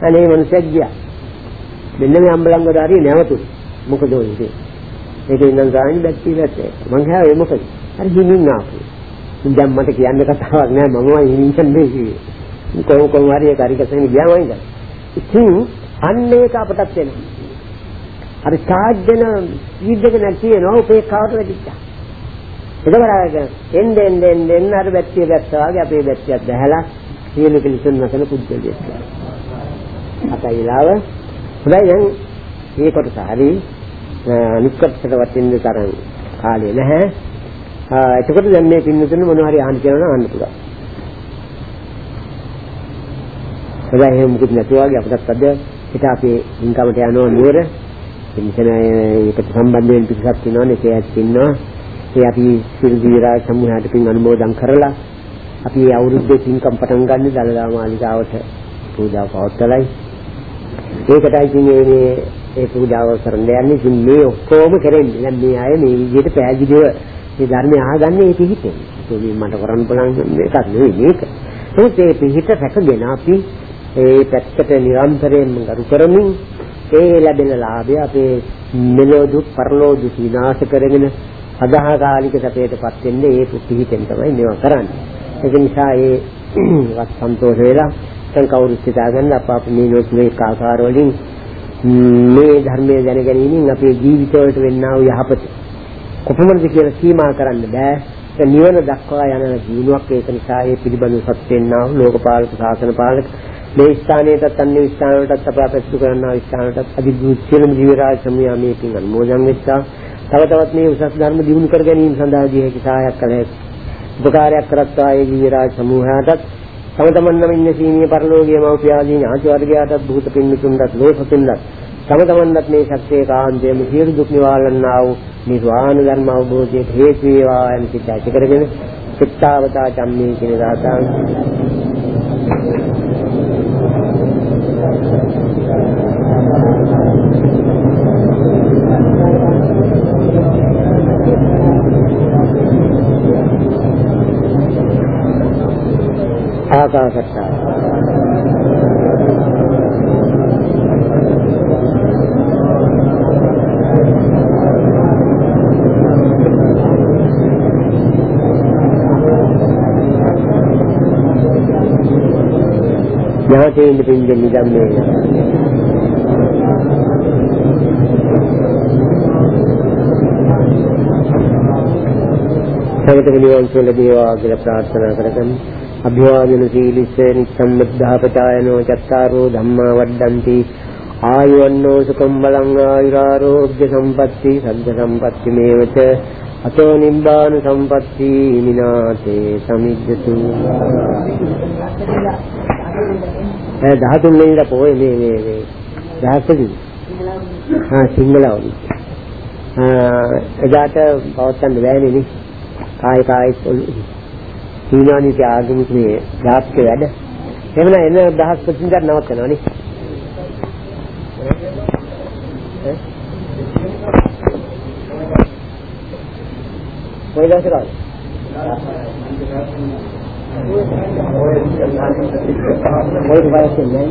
අනේ මනුස්සයෙක් ගියා. මෙන්න මේ අම්බලම් වල හරි නැවතුනේ. මොකද ඔය ඉතින්. ඒකේ ඉඳන් ගාන්නේ බැටරි නැත්තේ. මං හැවේ මොකද? හරි හිමින් ආපු. දැන් මට කියන්න කතාවක් නෑ මමයි හිමින්නේ කිව්වේ. කොහොම කොහොම හරි ඒක හරි කසෙන් ගියාම ඉඳන්. ඉතින් අන්න ඒක අපටත් වෙනවා. අර charge දෙන ස්පීඩ් එක නැති වෙනවා උපේක්ෂාවට වැඩිච්චා. එතකොට එන්න එන්න එන්න එන්න අර බැටරිය දැක්කා වගේ අපේ බැටරියක් දැහැලා සියලු කිලිසුන් නැසන පුද්ගලයෙක්. අතයිලාව හොඳයි දැන් මේ කොටස හරි නික්කටට වටින්න තරම් කාලේ නැහැ. එතකොට දැන් මේ පින්නතුන් මොනවා හරි අහන්න කියනවා නම් අහන්න පුළුවන්. හැබැයි එහෙම මුකුත් නැතුව වගේ අපිටත් අද හිත අපේ ඉන්කමට යනවා නුවර. එනිසා ඒකට සම්බන්ධ වෙන පිටසක් ඉන්නවනේ ඒකත් ඉන්නවා. ඒ අපි සිල් දීරා සමූහයට පින් අනුමෝදන් කරලා අපි අවුරුද්දේ පින්කම් පටන් ගන්න දලදා මාලිගාවට පූජා පවත්වලයි. ඒකටයි ඉතින් මේ ඒ පූජාව කරන්න යන්නේ. ඉතින් මේ ඔක්කොම කරන්නේ. දැන් මේ අය මේ විදිහට පැහැදිලිව මේ ධර්මය අහගන්නේ ඒ පිහිටෙන්. ඒක මට කරන්න පුළුවන් එකක් නෙවෙයි මේක. ඒත් ඒ පිහිට රැකගෙන අපි ඒ පැත්තට නිරන්තරයෙන්ම ගරු කරමින් ඒ ලැබෙන ලාභය අපේ මෙලෝ දුක් පරලෝ දුක් විනාශ කරගෙන අදාහකාලික සැපයටපත් වෙන්නේ ඒ පිහිටෙන් තමයි මේවා කරන්නේ. ඒක නිසා ඒ වත් සන්තෝෂ වෙලා දැන් කවුරුත් හිතාගන්න අප අප මේ ලෝකයේ ආකාර වලින් මේ ධර්මයේ දැනගැනීමෙන් අපේ ජීවිතවලට වෙන්නා වූ යහපත කොපමණද කියලා සීමා කරන්න බෑ. ඒ නිවන දක්වා යන ජීවුවක් ඒක නිසා ඒ පිළිබඳව සත්‍ය වෙන්නා වූ ලෝකපාලක ශාසන පාලක මේ ස්ථානයටත් අන්‍ය ස්ථානවලටත් අප අපැසු කරනා ස්ථානවලටත් අධිගුරු සියලුම ජීවරාජ සමූහයා මේකින් අනුමෝදන් වෙච්චා. තව තවත් මේ උසස් ධර්ම දියුණු කර ගැනීම සඳහා දී හැකි සහායක් කළ හැකි. උපකාරයක් කරත්වා ඒ ජීවරාජ සමූහයාටත් තම තමන් නම් ඉන්නේ සීනීය පරලෝකීය මෞපිය ආදී ඥාති වර්ගයාටත් භූත පින්තුන්ටත් ලෝක පින්වත් තම තමන්වත් මේ ශක්තිය කාන්තේම සියලු දුක් නිවාලන්නා වූ නිර්වාණ ධර්ම අවබෝධයට හේතු වේවා යන සිත ඇති කරගෙන චිත්තාවතා චම්මේ කියන දාතන් ආකාශත්තා ඥාතීන් පින්දෙන් නිදම්මේ සමතක නිවන් සුව ලැබේවා කියලා ප්‍රාර්ථනා කරගන්න. අභිවාදන සීලිස්ස නිච්ඡම් බුද්ධාපචායනෝ චත්තාරෝ ධම්මා වඩ්ඩಂತಿ ආයුවන්නෝ සුඛම් බලං ආයුරාෝග්‍ය සම්පatti සග්ග සම්පatti මේවච අතෝ නිබ්බාන සම්පatti මිනාතේ සමිජ්ජතු ඒ 13 වෙනිදා පොයේ මේ මේ මේ දහසදී ආ සිංහලවලු එදාට පවත්තන්න බෑනේ නේ කාය කාය සීනානික ආගමික මේ ජාතක වැඩ එහෙම එන දහස් ප්‍රතිංගත් නවත්තනවා නේ කොයි कोई दोबारा सुन लें